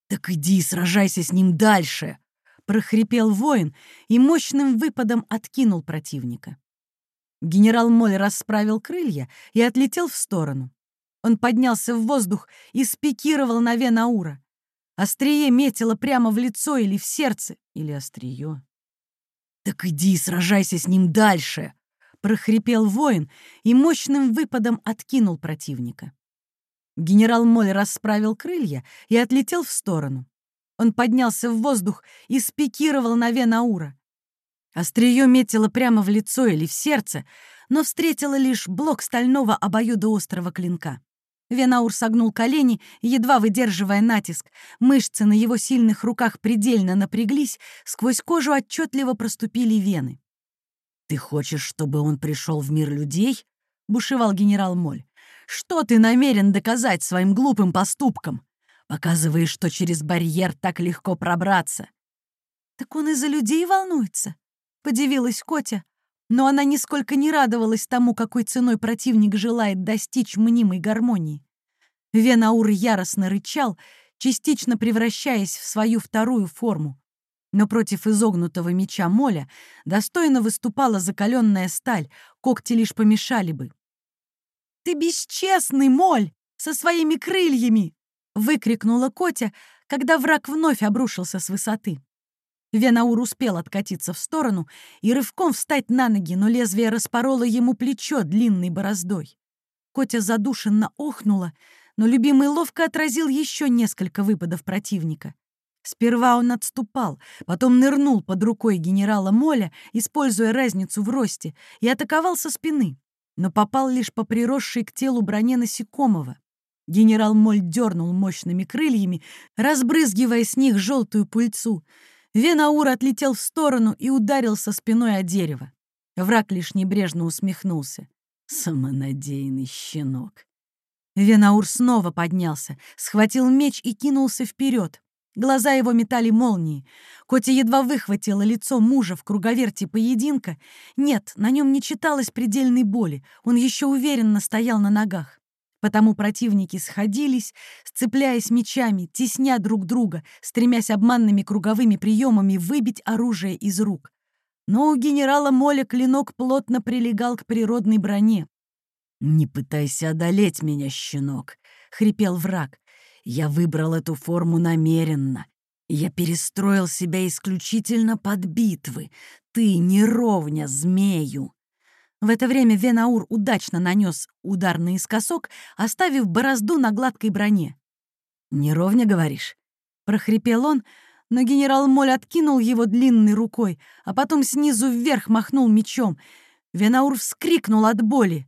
«Так иди сражайся с ним дальше!» прохрипел воин и мощным выпадом откинул противника. Генерал Моль расправил крылья и отлетел в сторону. Он поднялся в воздух и спикировал на Венаура. Острие метило прямо в лицо или в сердце, или острие. «Так иди сражайся с ним дальше!» — прохрипел воин и мощным выпадом откинул противника. Генерал Моль расправил крылья и отлетел в сторону. Он поднялся в воздух и спикировал на Венаура. Острие метило прямо в лицо или в сердце, но встретило лишь блок стального обоюдоострого клинка. Венаур согнул колени, едва выдерживая натиск. Мышцы на его сильных руках предельно напряглись, сквозь кожу отчетливо проступили вены. «Ты хочешь, чтобы он пришел в мир людей?» — бушевал генерал Моль. «Что ты намерен доказать своим глупым поступком? Показываешь, что через барьер так легко пробраться. Так он из-за людей волнуется, подивилась Котя, но она нисколько не радовалась тому, какой ценой противник желает достичь мнимой гармонии. Венаур яростно рычал, частично превращаясь в свою вторую форму. Но против изогнутого меча Моля достойно выступала закаленная сталь, когти лишь помешали бы. «Ты бесчестный, Моль, со своими крыльями!» — выкрикнула Котя, когда враг вновь обрушился с высоты. Венаур успел откатиться в сторону и рывком встать на ноги, но лезвие распороло ему плечо длинной бороздой. Котя задушенно охнула, но любимый ловко отразил еще несколько выпадов противника. Сперва он отступал, потом нырнул под рукой генерала Моля, используя разницу в росте, и атаковал со спины, но попал лишь по приросшей к телу броне насекомого. Генерал Моль дернул мощными крыльями, разбрызгивая с них желтую пыльцу. Венаур отлетел в сторону и ударился спиной о дерево. Враг лишь небрежно усмехнулся. Самонадеянный щенок. Венаур снова поднялся, схватил меч и кинулся вперед. Глаза его метали молнии. Котя едва выхватила лицо мужа в круговерти поединка. Нет, на нем не читалось предельной боли. Он еще уверенно стоял на ногах. Потому противники сходились, сцепляясь мечами, тесня друг друга, стремясь обманными круговыми приемами выбить оружие из рук. Но у генерала Моля клинок плотно прилегал к природной броне. «Не пытайся одолеть меня, щенок», — хрипел враг. «Я выбрал эту форму намеренно. Я перестроил себя исключительно под битвы. Ты не ровня змею. В это время Венаур удачно нанес удар наискосок, оставив борозду на гладкой броне. «Не ровня, говоришь?» — прохрипел он, но генерал Моль откинул его длинной рукой, а потом снизу вверх махнул мечом. Венаур вскрикнул от боли.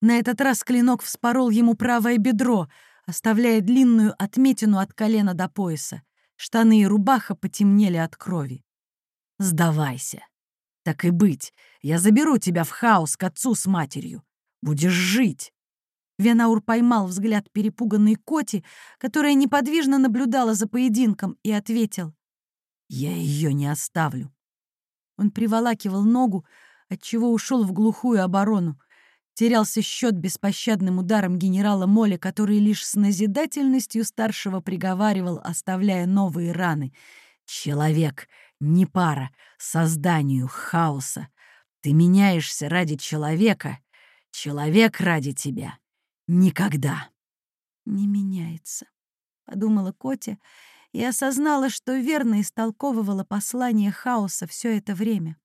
На этот раз клинок вспорол ему правое бедро, оставляя длинную отметину от колена до пояса. Штаны и рубаха потемнели от крови. «Сдавайся!» Так и быть, я заберу тебя в хаос к отцу с матерью. Будешь жить. Венаур поймал взгляд перепуганной Коти, которая неподвижно наблюдала за поединком, и ответил. «Я ее не оставлю». Он приволакивал ногу, отчего ушел в глухую оборону. Терялся счет беспощадным ударом генерала Моля, который лишь с назидательностью старшего приговаривал, оставляя новые раны. «Человек не пара созданию хаоса. Ты меняешься ради человека, человек ради тебя. Никогда. Не меняется, подумала Котя и осознала, что верно истолковывала послание хаоса все это время.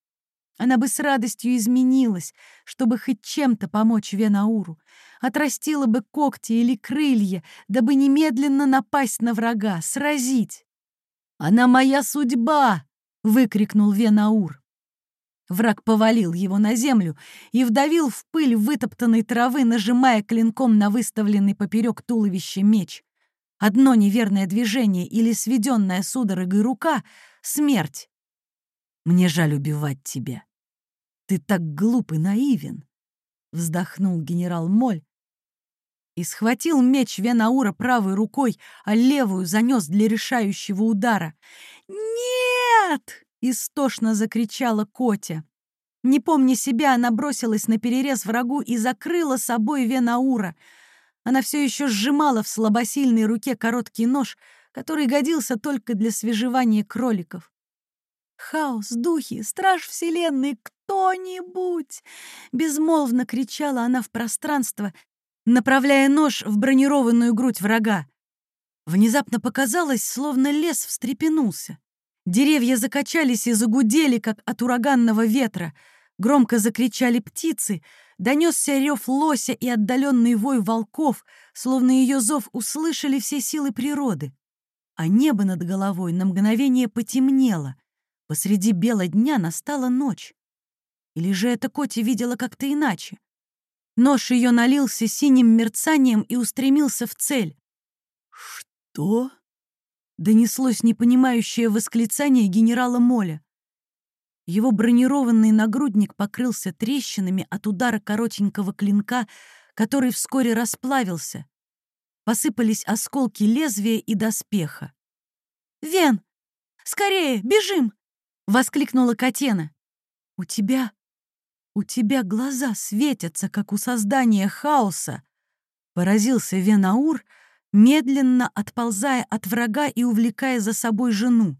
Она бы с радостью изменилась, чтобы хоть чем-то помочь Венауру, отрастила бы когти или крылья, дабы немедленно напасть на врага, сразить. «Она моя судьба!» выкрикнул Венаур. Враг повалил его на землю и вдавил в пыль вытоптанной травы, нажимая клинком на выставленный поперек туловища меч. Одно неверное движение или сведенная судорогой рука — смерть. «Мне жаль убивать тебя. Ты так глуп и наивен», — вздохнул генерал Моль и схватил меч Венаура правой рукой, а левую занес для решающего удара. «Нет!» — истошно закричала Котя. Не помня себя, она бросилась на перерез врагу и закрыла собой Венаура. Она все еще сжимала в слабосильной руке короткий нож, который годился только для свежевания кроликов. «Хаос, духи, страж Вселенной, кто-нибудь!» Безмолвно кричала она в пространство, направляя нож в бронированную грудь врага. Внезапно показалось, словно лес встрепенулся. Деревья закачались и загудели, как от ураганного ветра. Громко закричали птицы, донесся рев лося и отдаленный вой волков, словно ее зов услышали все силы природы. А небо над головой на мгновение потемнело. Посреди бела дня настала ночь. Или же эта Коти видела как-то иначе? Нож ее налился синим мерцанием и устремился в цель. «Что?» донеслось непонимающее восклицание генерала Моля. Его бронированный нагрудник покрылся трещинами от удара коротенького клинка, который вскоре расплавился. Посыпались осколки лезвия и доспеха. «Вен! Скорее, бежим!» — воскликнула Катена. «У тебя... у тебя глаза светятся, как у создания хаоса!» — поразился Венаур — медленно отползая от врага и увлекая за собой жену.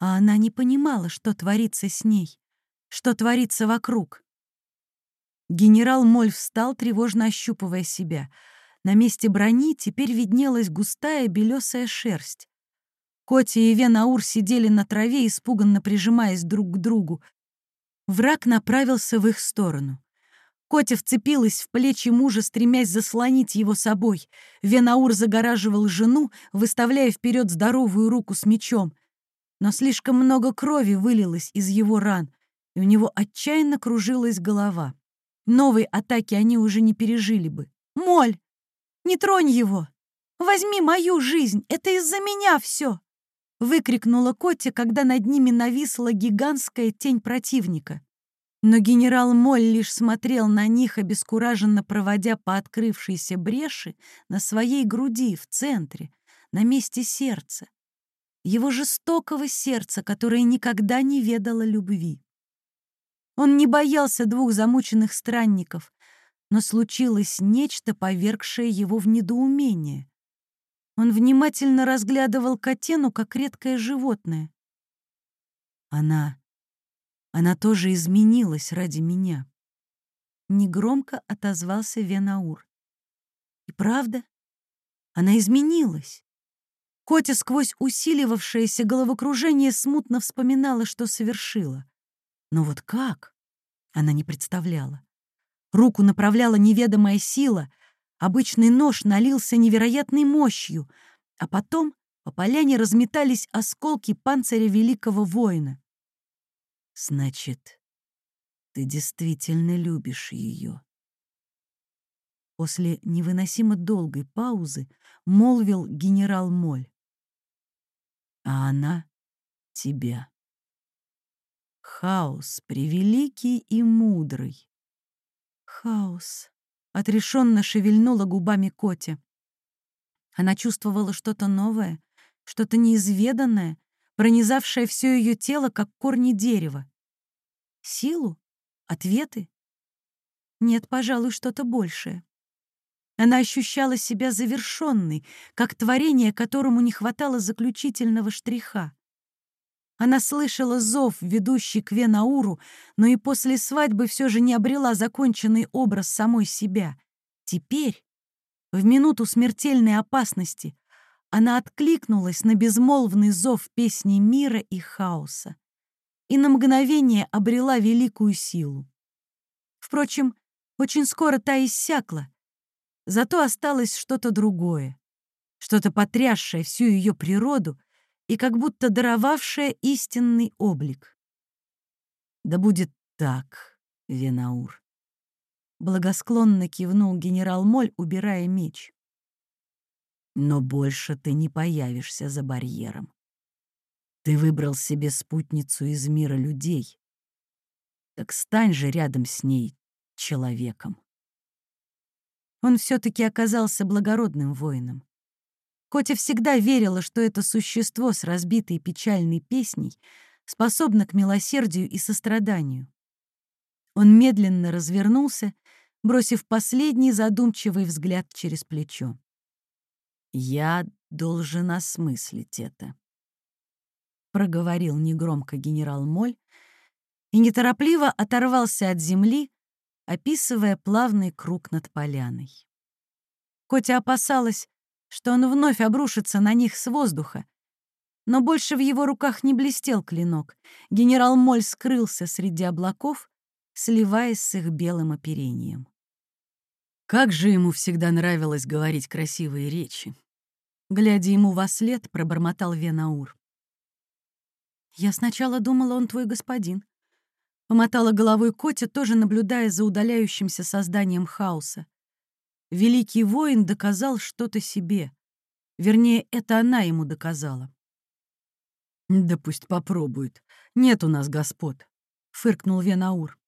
А она не понимала, что творится с ней, что творится вокруг. Генерал Моль встал, тревожно ощупывая себя. На месте брони теперь виднелась густая белесая шерсть. Коти и Венаур сидели на траве, испуганно прижимаясь друг к другу. Враг направился в их сторону. Котя вцепилась в плечи мужа, стремясь заслонить его собой. Венаур загораживал жену, выставляя вперед здоровую руку с мечом. Но слишком много крови вылилось из его ран, и у него отчаянно кружилась голова. Новой атаки они уже не пережили бы. «Моль, не тронь его! Возьми мою жизнь! Это из-за меня все!» Выкрикнула Котя, когда над ними нависла гигантская тень противника. Но генерал Моль лишь смотрел на них, обескураженно проводя по открывшейся бреши на своей груди в центре, на месте сердца. Его жестокого сердца, которое никогда не ведало любви. Он не боялся двух замученных странников, но случилось нечто, повергшее его в недоумение. Он внимательно разглядывал котену, как редкое животное. Она... она тоже изменилась ради меня. Негромко отозвался Венаур. И правда, она изменилась. Котя сквозь усиливавшееся головокружение смутно вспоминала, что совершила. Но вот как? Она не представляла. Руку направляла неведомая сила, обычный нож налился невероятной мощью, а потом по поляне разметались осколки панциря великого воина. «Значит, ты действительно любишь ее. После невыносимо долгой паузы молвил генерал Моль. А она — тебя. Хаос превеликий и мудрый. Хаос. Отрешенно шевельнула губами Котя. Она чувствовала что-то новое, что-то неизведанное, пронизавшее все ее тело, как корни дерева. Силу? Ответы? Нет, пожалуй, что-то большее. Она ощущала себя завершенной, как творение, которому не хватало заключительного штриха. Она слышала зов, ведущий к Венауру, но и после свадьбы все же не обрела законченный образ самой себя. Теперь, в минуту смертельной опасности, она откликнулась на безмолвный зов песни мира и хаоса и на мгновение обрела великую силу. Впрочем, очень скоро та иссякла, зато осталось что-то другое, что-то потрясшее всю ее природу и как будто даровавшее истинный облик. «Да будет так, Венаур», — благосклонно кивнул генерал Моль, убирая меч. «Но больше ты не появишься за барьером. Ты выбрал себе спутницу из мира людей. Так стань же рядом с ней человеком. Он все-таки оказался благородным воином. Котя всегда верила, что это существо с разбитой печальной песней способно к милосердию и состраданию. Он медленно развернулся, бросив последний задумчивый взгляд через плечо. «Я должен осмыслить это», проговорил негромко генерал Моль и неторопливо оторвался от земли, описывая плавный круг над поляной. Котя опасалась, что он вновь обрушится на них с воздуха, но больше в его руках не блестел клинок. Генерал Моль скрылся среди облаков, сливаясь с их белым оперением. Как же ему всегда нравилось говорить красивые речи. Глядя ему во след, пробормотал Венаур. «Я сначала думала, он твой господин». Помотала головой Котя, тоже наблюдая за удаляющимся созданием хаоса. Великий воин доказал что-то себе. Вернее, это она ему доказала. «Да пусть попробует. Нет у нас господ», — фыркнул Венаур.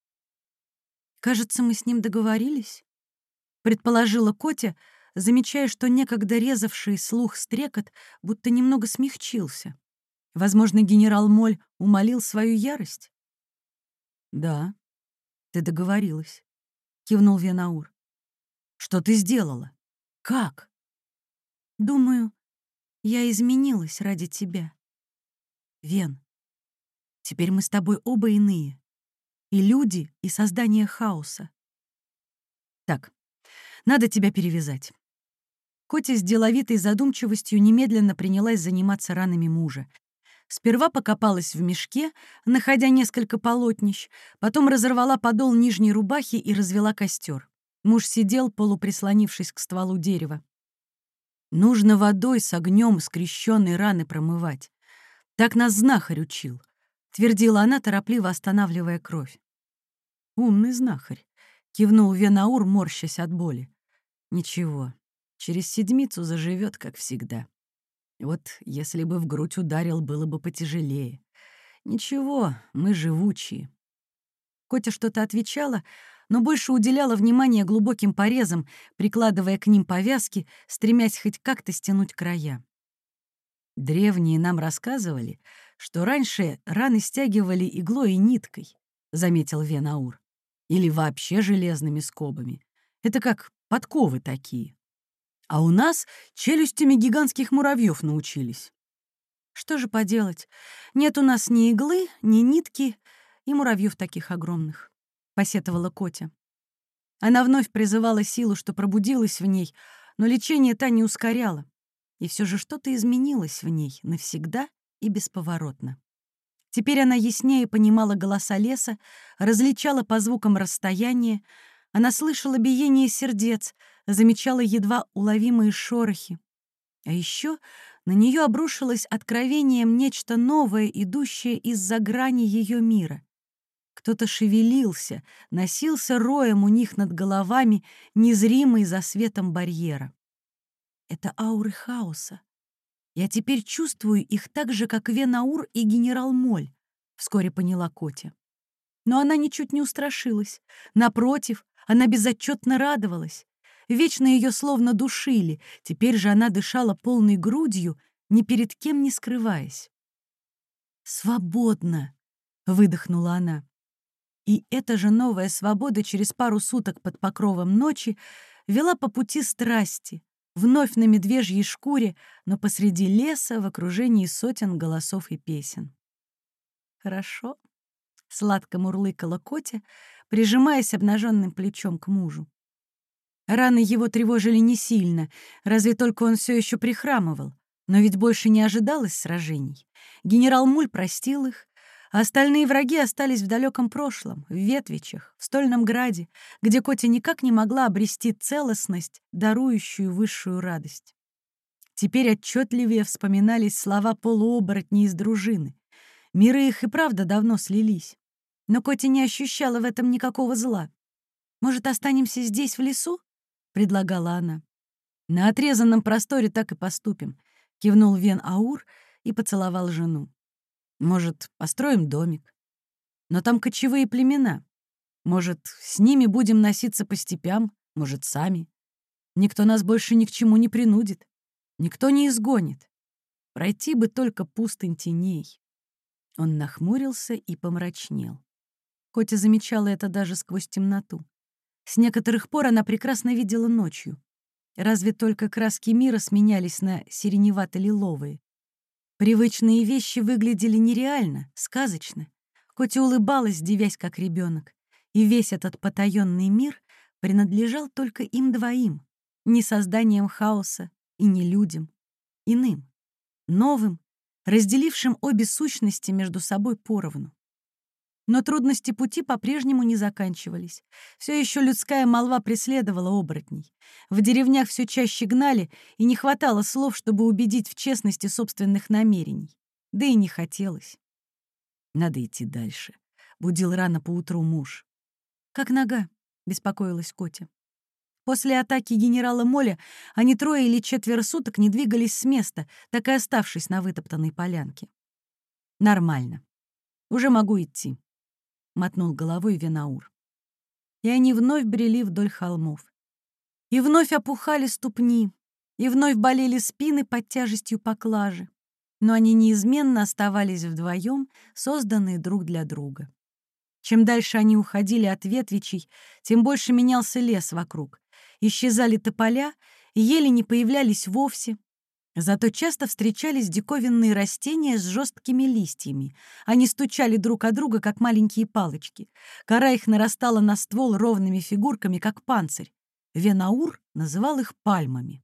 «Кажется, мы с ним договорились», — предположила Котя, замечая, что некогда резавший слух стрекот будто немного смягчился. Возможно, генерал Моль умолил свою ярость? «Да, ты договорилась», — кивнул Венаур. «Что ты сделала? Как?» «Думаю, я изменилась ради тебя. Вен, теперь мы с тобой оба иные. И люди, и создание хаоса. Так, надо тебя перевязать». Котя с деловитой задумчивостью немедленно принялась заниматься ранами мужа. Сперва покопалась в мешке, находя несколько полотнищ, потом разорвала подол нижней рубахи и развела костер. Муж сидел, полуприслонившись к стволу дерева. «Нужно водой с огнем скрещенные раны промывать. Так нас знахарь учил», — твердила она, торопливо останавливая кровь. «Умный знахарь», — кивнул Венаур, морщась от боли. «Ничего, через седмицу заживет, как всегда». Вот если бы в грудь ударил, было бы потяжелее. Ничего, мы живучие. Котя что-то отвечала, но больше уделяла внимание глубоким порезам, прикладывая к ним повязки, стремясь хоть как-то стянуть края. Древние нам рассказывали, что раньше раны стягивали иглой и ниткой, — заметил Венаур, или вообще железными скобами. Это как подковы такие. А у нас челюстями гигантских муравьев научились. Что же поделать? Нет у нас ни иглы, ни нитки и муравьев таких огромных, — посетовала Котя. Она вновь призывала силу, что пробудилась в ней, но лечение та не ускоряло. И все же что-то изменилось в ней навсегда и бесповоротно. Теперь она яснее понимала голоса леса, различала по звукам расстояние, она слышала биение сердец, замечала едва уловимые шорохи. А еще на нее обрушилось откровением нечто новое, идущее из-за грани ее мира. Кто-то шевелился, носился роем у них над головами, незримый за светом барьера. Это ауры хаоса. Я теперь чувствую их так же, как Венаур и генерал Моль, вскоре поняла Котя. Но она ничуть не устрашилась. Напротив, она безотчетно радовалась. Вечно ее словно душили, теперь же она дышала полной грудью, ни перед кем не скрываясь. «Свободно!» — выдохнула она. И эта же новая свобода через пару суток под покровом ночи вела по пути страсти, вновь на медвежьей шкуре, но посреди леса в окружении сотен голосов и песен. «Хорошо», — сладко мурлыкала Котя, прижимаясь обнаженным плечом к мужу. Раны его тревожили не сильно, разве только он все еще прихрамывал. Но ведь больше не ожидалось сражений. Генерал Муль простил их, а остальные враги остались в далеком прошлом, в Ветвичах, в Стольном Граде, где Котя никак не могла обрести целостность, дарующую высшую радость. Теперь отчетливее вспоминались слова полуоборотней из дружины. Миры их и правда давно слились. Но Котя не ощущала в этом никакого зла. «Может, останемся здесь, в лесу?» — предлагала она. «На отрезанном просторе так и поступим», — кивнул Вен Аур и поцеловал жену. «Может, построим домик? Но там кочевые племена. Может, с ними будем носиться по степям, может, сами. Никто нас больше ни к чему не принудит, никто не изгонит. Пройти бы только пустынь теней». Он нахмурился и помрачнел. Котя замечала это даже сквозь темноту. С некоторых пор она прекрасно видела ночью. Разве только краски мира сменялись на сиреневато-лиловые. Привычные вещи выглядели нереально, сказочно. Котя улыбалась, дивясь как ребенок, и весь этот потаенный мир принадлежал только им двоим, не созданием хаоса и не людям, иным, новым, разделившим обе сущности между собой поровну. Но трудности пути по-прежнему не заканчивались. Все еще людская молва преследовала оборотней. В деревнях все чаще гнали, и не хватало слов, чтобы убедить в честности собственных намерений. Да и не хотелось. «Надо идти дальше», — будил рано поутру муж. «Как нога?» — беспокоилась Котя. После атаки генерала Моля они трое или четверо суток не двигались с места, так и оставшись на вытоптанной полянке. «Нормально. Уже могу идти», мотнул головой Венаур. И они вновь брели вдоль холмов. И вновь опухали ступни, и вновь болели спины под тяжестью поклажи. Но они неизменно оставались вдвоем, созданные друг для друга. Чем дальше они уходили от ветвичей, тем больше менялся лес вокруг. Исчезали тополя, и ели не появлялись вовсе, Зато часто встречались диковинные растения с жесткими листьями. Они стучали друг о друга, как маленькие палочки. Кора их нарастала на ствол ровными фигурками, как панцирь. Венаур называл их пальмами.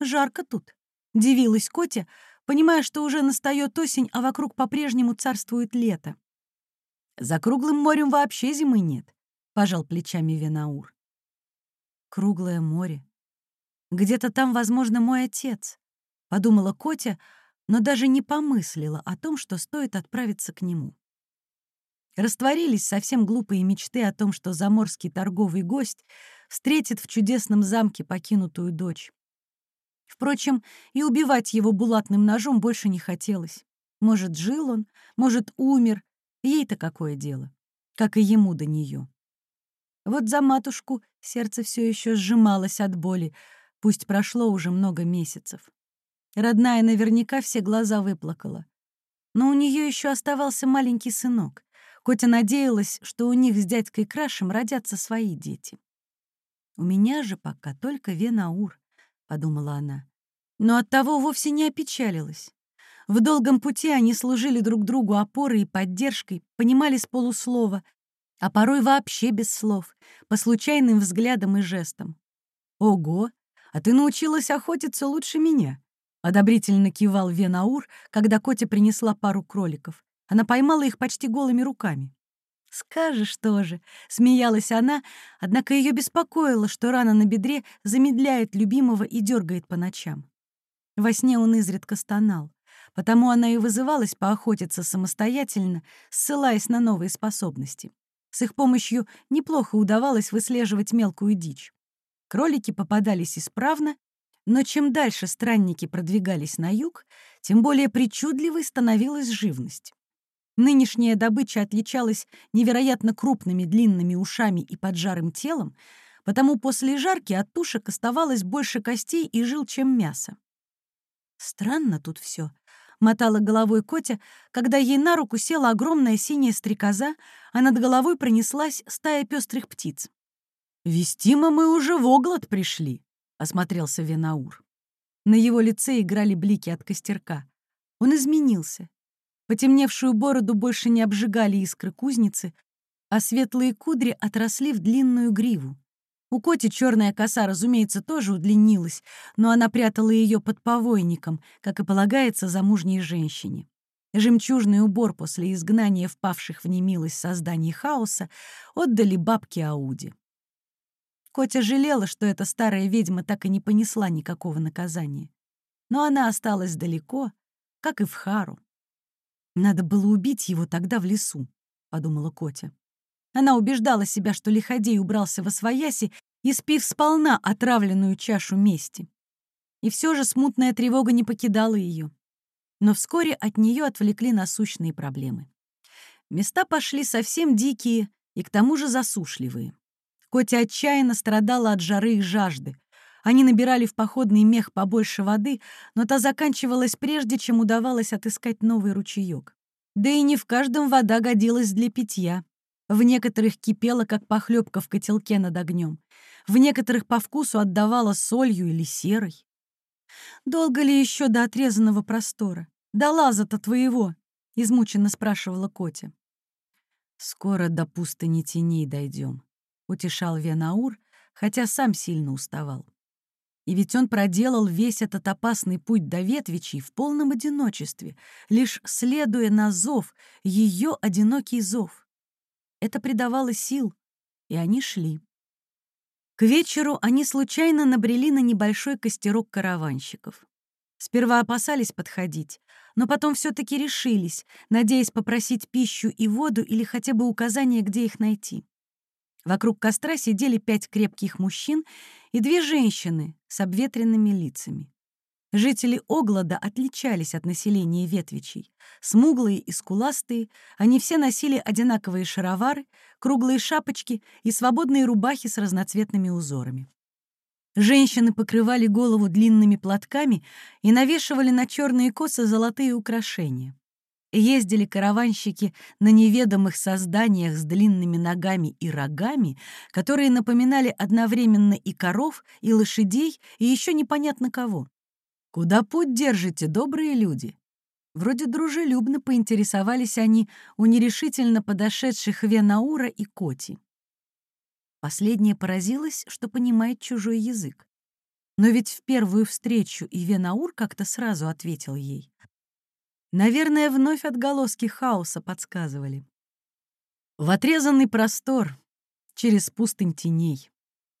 «Жарко тут», — дивилась Котя, понимая, что уже настает осень, а вокруг по-прежнему царствует лето. «За круглым морем вообще зимы нет», — пожал плечами Венаур. «Круглое море. Где-то там, возможно, мой отец подумала Котя, но даже не помыслила о том, что стоит отправиться к нему. Растворились совсем глупые мечты о том, что заморский торговый гость встретит в чудесном замке покинутую дочь. Впрочем, и убивать его булатным ножом больше не хотелось. Может, жил он, может, умер, ей-то какое дело, как и ему до нее. Вот за матушку сердце все еще сжималось от боли, пусть прошло уже много месяцев. Родная наверняка все глаза выплакала. Но у нее еще оставался маленький сынок. Котя надеялась, что у них с дядькой Крашем родятся свои дети. У меня же пока только Венаур, — подумала она. Но оттого вовсе не опечалилась. В долгом пути они служили друг другу опорой и поддержкой, понимали с полуслова, а порой вообще без слов, по случайным взглядам и жестам. «Ого, а ты научилась охотиться лучше меня», — одобрительно кивал Венаур, когда Котя принесла пару кроликов. Она поймала их почти голыми руками. «Скажешь тоже», — смеялась она, однако ее беспокоило, что рана на бедре замедляет любимого и дергает по ночам. Во сне он изредка стонал, потому она и вызывалась поохотиться самостоятельно, ссылаясь на новые способности. С их помощью неплохо удавалось выслеживать мелкую дичь. Кролики попадались исправно, но чем дальше странники продвигались на юг, тем более причудливой становилась живность. Нынешняя добыча отличалась невероятно крупными длинными ушами и поджарым телом, потому после жарки от тушек оставалось больше костей и жил, чем мясо. «Странно тут все, мотала головой Котя, когда ей на руку села огромная синяя стрекоза, а над головой пронеслась стая пестрых птиц. «Вестимо мы уже в оглот пришли», — осмотрелся Венаур. На его лице играли блики от костерка. Он изменился. Потемневшую бороду больше не обжигали искры кузницы, а светлые кудри отросли в длинную гриву. У Коти черная коса, разумеется, тоже удлинилась, но она прятала ее под повойником, как и полагается замужней женщине. Жемчужный убор после изгнания впавших в немилость созданий хаоса отдали бабке Ауди. Котя жалела, что эта старая ведьма так и не понесла никакого наказания. Но она осталась далеко, как и в Хару. «Надо было убить его тогда в лесу», — подумала Котя. Она убеждала себя, что лиходей убрался во свояси, испив сполна отравленную чашу мести. И все же смутная тревога не покидала ее. Но вскоре от нее отвлекли насущные проблемы. Места пошли совсем дикие и к тому же засушливые. Котя отчаянно страдала от жары и жажды. Они набирали в походный мех побольше воды, но та заканчивалась прежде, чем удавалось отыскать новый ручеек. Да и не в каждом вода годилась для питья. В некоторых кипела, как похлебка в котелке над огнем. В некоторых по вкусу отдавала солью или серой. «Долго ли еще до отрезанного простора? До лаза-то твоего?» — измученно спрашивала Котя. «Скоро до пустыни теней дойдем», — утешал Венаур, хотя сам сильно уставал. И ведь он проделал весь этот опасный путь до Ветвичей в полном одиночестве, лишь следуя на зов, ее одинокий зов. Это придавало сил, и они шли. К вечеру они случайно набрели на небольшой костерок караванщиков. Сперва опасались подходить, но потом все-таки решились, надеясь попросить пищу и воду или хотя бы указание, где их найти. Вокруг костра сидели пять крепких мужчин и две женщины с обветренными лицами. Жители Оглада отличались от населения Ветвичей. Смуглые и скуластые, они все носили одинаковые шаровары, круглые шапочки и свободные рубахи с разноцветными узорами. Женщины покрывали голову длинными платками и навешивали на черные косы золотые украшения. Ездили караванщики на неведомых созданиях с длинными ногами и рогами, которые напоминали одновременно и коров, и лошадей, и еще непонятно кого. «Куда путь держите, добрые люди?» Вроде дружелюбно поинтересовались они у нерешительно подошедших Венаура и Коти. Последняя поразилась, что понимает чужой язык. Но ведь в первую встречу и Венаур как-то сразу ответил ей. Наверное, вновь отголоски хаоса подсказывали. В отрезанный простор, через пустынь теней,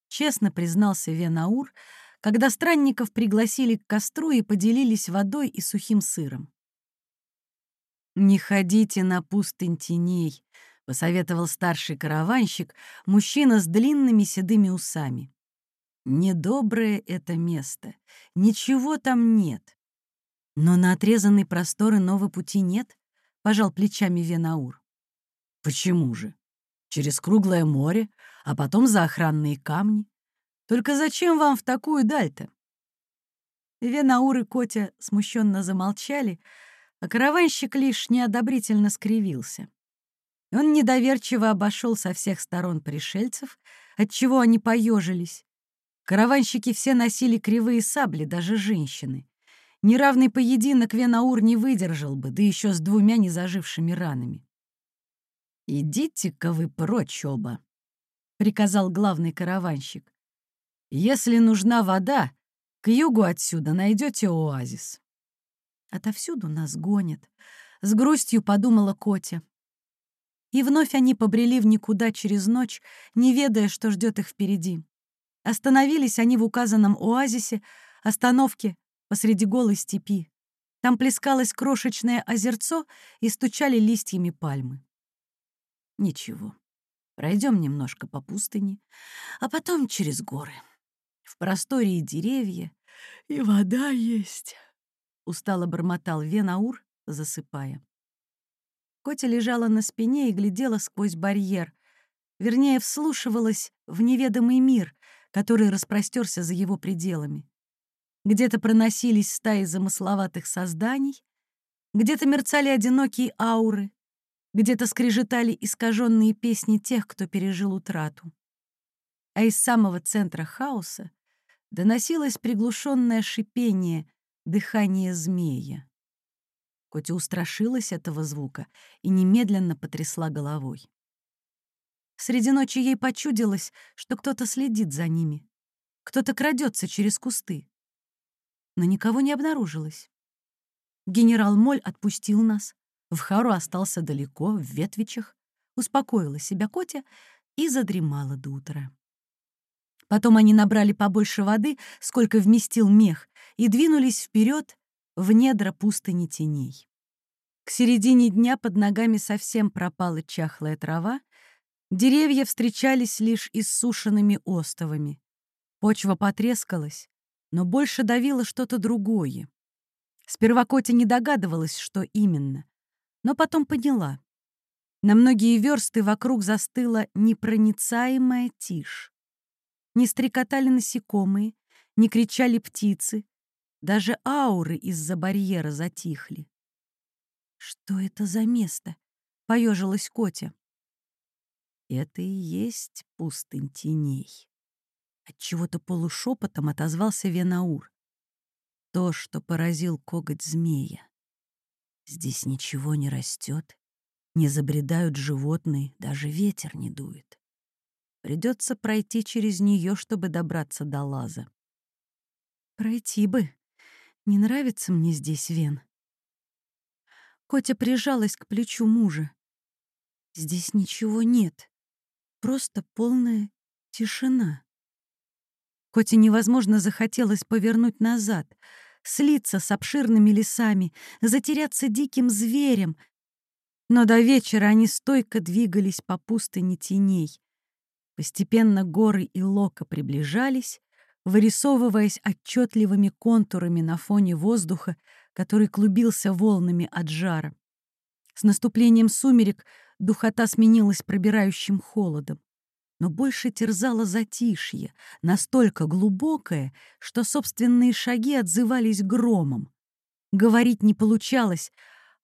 честно признался Венаур, когда странников пригласили к костру и поделились водой и сухим сыром. «Не ходите на пустынь теней», — посоветовал старший караванщик, мужчина с длинными седыми усами. «Недоброе это место, ничего там нет. Но на отрезанный простор иного пути нет, — пожал плечами Венаур. Почему же? Через круглое море, а потом за охранные камни. Только зачем вам в такую даль-то? Венаур и Котя смущенно замолчали, а караванщик лишь неодобрительно скривился. Он недоверчиво обошел со всех сторон пришельцев, отчего они поежились, Караванщики все носили кривые сабли, даже женщины. Неравный поединок Венаур не выдержал бы, да еще с двумя незажившими ранами. «Идите-ка вы прочь оба», — приказал главный караванщик. «Если нужна вода, к югу отсюда найдете оазис». «Отовсюду нас гонят», — с грустью подумала Котя. И вновь они побрели в никуда через ночь, не ведая, что ждет их впереди. Остановились они в указанном оазисе, остановке посреди голой степи. Там плескалось крошечное озерцо и стучали листьями пальмы. Ничего, пройдем немножко по пустыне, а потом через горы. В просторе и деревья, и вода есть, — устало бормотал Венаур, засыпая. Котя лежала на спине и глядела сквозь барьер, вернее, вслушивалась в неведомый мир, который распростерся за его пределами. Где-то проносились стаи замысловатых созданий, где-то мерцали одинокие ауры, где-то скрежетали искаженные песни тех, кто пережил утрату. А из самого центра хаоса доносилось приглушенное шипение, дыхание змея. Котя устрашилась этого звука и немедленно потрясла головой. Среди ночи ей почудилось, что кто-то следит за ними. Кто-то крадется через кусты. Но никого не обнаружилось. Генерал Моль отпустил нас. В Хару остался далеко, в Ветвичах. Успокоила себя Котя и задремала до утра. Потом они набрали побольше воды, сколько вместил мех, и двинулись вперед в недра пустыни теней. К середине дня под ногами совсем пропала чахлая трава, Деревья встречались лишь иссушенными остовами. Почва потрескалась, но больше давило что-то другое. Сперва Котя не догадывалась, что именно, но потом поняла. На многие версты вокруг застыла непроницаемая тишь. Не стрекотали насекомые, не кричали птицы, даже ауры из-за барьера затихли. «Что это за место?» — поежилась Котя. Это и есть пустынь теней. Отчего-то полушепотом отозвался Венаур. То, что поразил коготь змея. Здесь ничего не растет, не забредают животные, даже ветер не дует. Придется пройти через нее, чтобы добраться до лаза. Пройти бы. Не нравится мне здесь, Вен. Котя прижалась к плечу мужа. Здесь ничего нет. Просто полная тишина. Коте невозможно захотелось повернуть назад, слиться с обширными лесами, затеряться диким зверем. Но до вечера они стойко двигались по пустыне теней. Постепенно горы и лока приближались, вырисовываясь отчетливыми контурами на фоне воздуха, который клубился волнами от жара. С наступлением сумерек духота сменилась пробирающим холодом. Но больше терзало затишье, настолько глубокое, что собственные шаги отзывались громом. Говорить не получалось,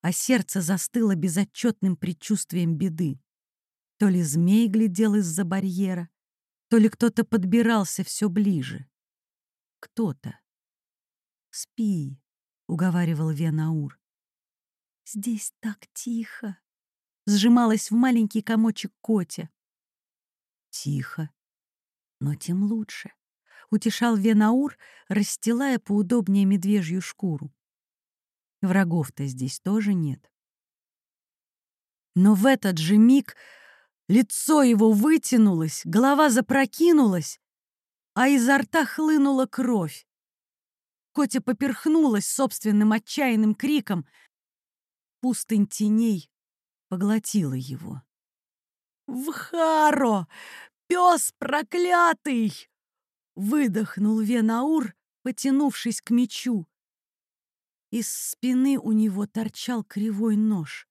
а сердце застыло безотчетным предчувствием беды. То ли змей глядел из-за барьера, то ли кто-то подбирался все ближе. Кто-то. «Спи», — уговаривал Венаур. «Здесь так тихо», сжималась в маленький комочек Котя. Тихо, но тем лучше, утешал Венаур, расстилая поудобнее медвежью шкуру. Врагов-то здесь тоже нет. Но в этот же миг лицо его вытянулось, голова запрокинулась, а изо рта хлынула кровь. Котя поперхнулась собственным отчаянным криком. Пустынь теней поглотила его. «Вхаро! Пес проклятый!» — выдохнул Венаур, потянувшись к мечу. Из спины у него торчал кривой нож.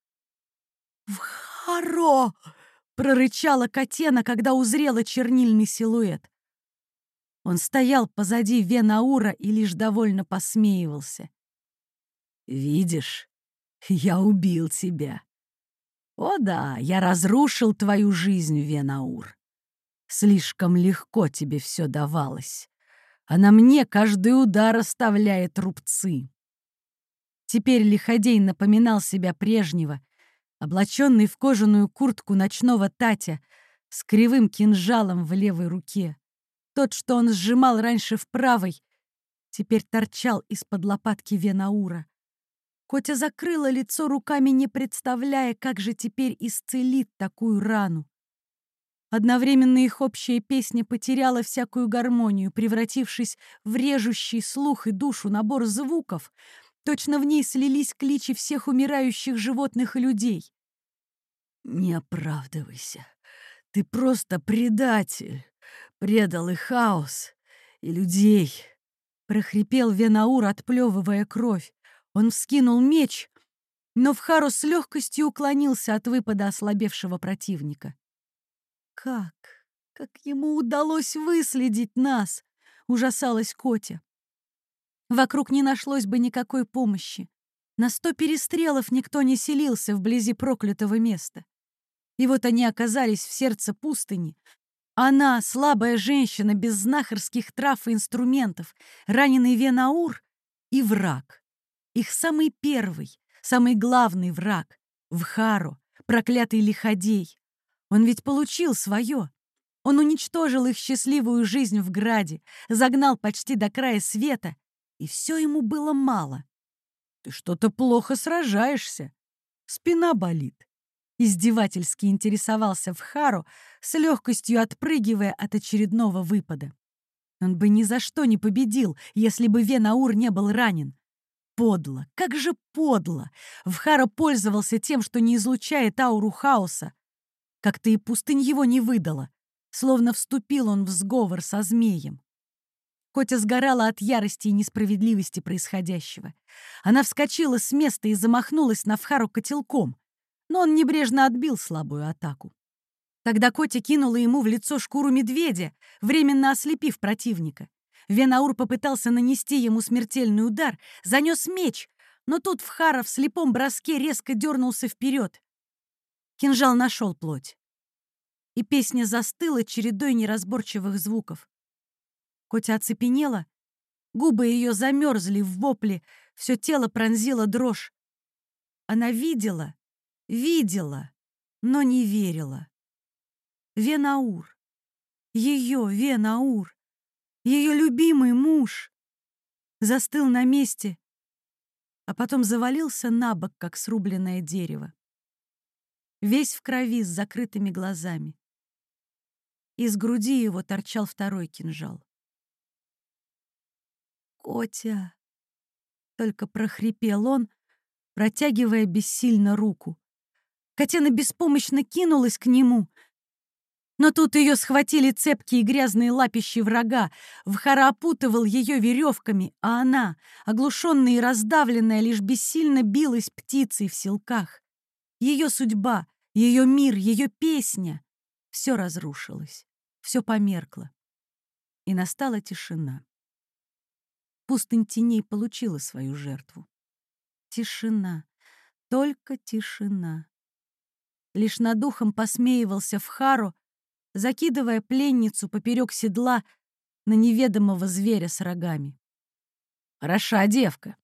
«Вхаро!» — прорычала Котена, когда узрела чернильный силуэт. Он стоял позади Венаура и лишь довольно посмеивался. «Видишь, я убил тебя. О да, я разрушил твою жизнь, Венаур. Слишком легко тебе все давалось. а на мне каждый удар оставляет рубцы. Теперь Лиходей напоминал себя прежнего, облаченный в кожаную куртку ночного Татя с кривым кинжалом в левой руке. Тот, что он сжимал раньше в правой, теперь торчал из-под лопатки Венаура. Котя закрыла лицо руками, не представляя, как же теперь исцелит такую рану. Одновременно их общая песня потеряла всякую гармонию, превратившись в режущий слух и душу набор звуков. Точно в ней слились кличи всех умирающих животных и людей. «Не оправдывайся. Ты просто предатель. Предал и хаос, и людей», — прохрипел Венаур, отплевывая кровь. Он вскинул меч, но Вхару с легкостью уклонился от выпада ослабевшего противника. «Как? Как ему удалось выследить нас?» — ужасалась Котя. Вокруг не нашлось бы никакой помощи. На сто перестрелов никто не селился вблизи проклятого места. И вот они оказались в сердце пустыни. Она, слабая женщина, без знахарских трав и инструментов, раненый Венаур и враг. Их самый первый, самый главный враг — Вхаро, проклятый лиходей. Он ведь получил свое. Он уничтожил их счастливую жизнь в Граде, загнал почти до края света, и все ему было мало. «Ты что-то плохо сражаешься. Спина болит», — издевательски интересовался Вхару, с легкостью отпрыгивая от очередного выпада. Он бы ни за что не победил, если бы Венаур не был ранен. Подло, как же подло! Вхара пользовался тем, что не излучает ауру хаоса. Как-то и пустынь его не выдала, словно вступил он в сговор со змеем. Котя сгорала от ярости и несправедливости происходящего. Она вскочила с места и замахнулась на Вхару котелком, но он небрежно отбил слабую атаку. Тогда Котя кинула ему в лицо шкуру медведя, временно ослепив противника. Венаур попытался нанести ему смертельный удар, занес меч, но тут Вхара в слепом броске резко дернулся вперед. Кинжал нашел плоть. И песня застыла чередой неразборчивых звуков. Котя оцепенела, губы ее замерзли в вопле, все тело пронзило дрожь. Она видела, видела, но не верила. Венаур. Ее Венаур ее любимый муж, застыл на месте, а потом завалился на бок, как срубленное дерево. Весь в крови с закрытыми глазами. Из груди его торчал второй кинжал. «Котя!» — только прохрипел он, протягивая бессильно руку. Котена беспомощно кинулась к нему, но тут ее схватили цепкие грязные лапищи врага. Вхара опутывал ее веревками, а она, оглушенная и раздавленная, лишь бессильно билась птицей в селках. Ее судьба, ее мир, ее песня — все разрушилось, все померкло. И настала тишина. Пустынь теней получила свою жертву. Тишина, только тишина. Лишь над духом посмеивался Вхару, закидывая пленницу поперек седла на неведомого зверя с рогами. «Хороша девка.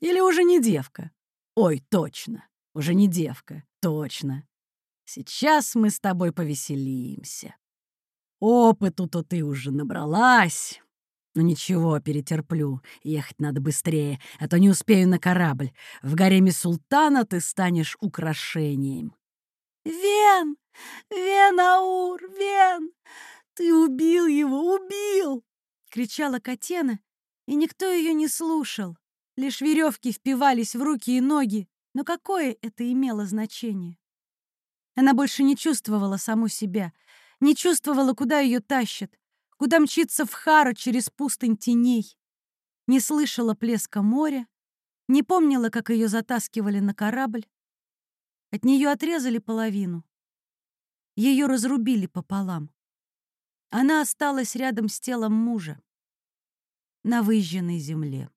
Или уже не девка? Ой, точно, уже не девка, точно. Сейчас мы с тобой повеселимся. Опыту-то ты уже набралась. Но ну ничего, перетерплю. Ехать надо быстрее, а то не успею на корабль. В гареме султана ты станешь украшением. «Вен! Венаур! Вен! Ты убил его! Убил!» — кричала Катена, и никто ее не слушал. Лишь веревки впивались в руки и ноги, но какое это имело значение? Она больше не чувствовала саму себя, не чувствовала, куда ее тащат, куда мчится в Хара через пустынь теней. Не слышала плеска моря, не помнила, как ее затаскивали на корабль, от нее отрезали половину. Ее разрубили пополам. Она осталась рядом с телом мужа на выжженной земле.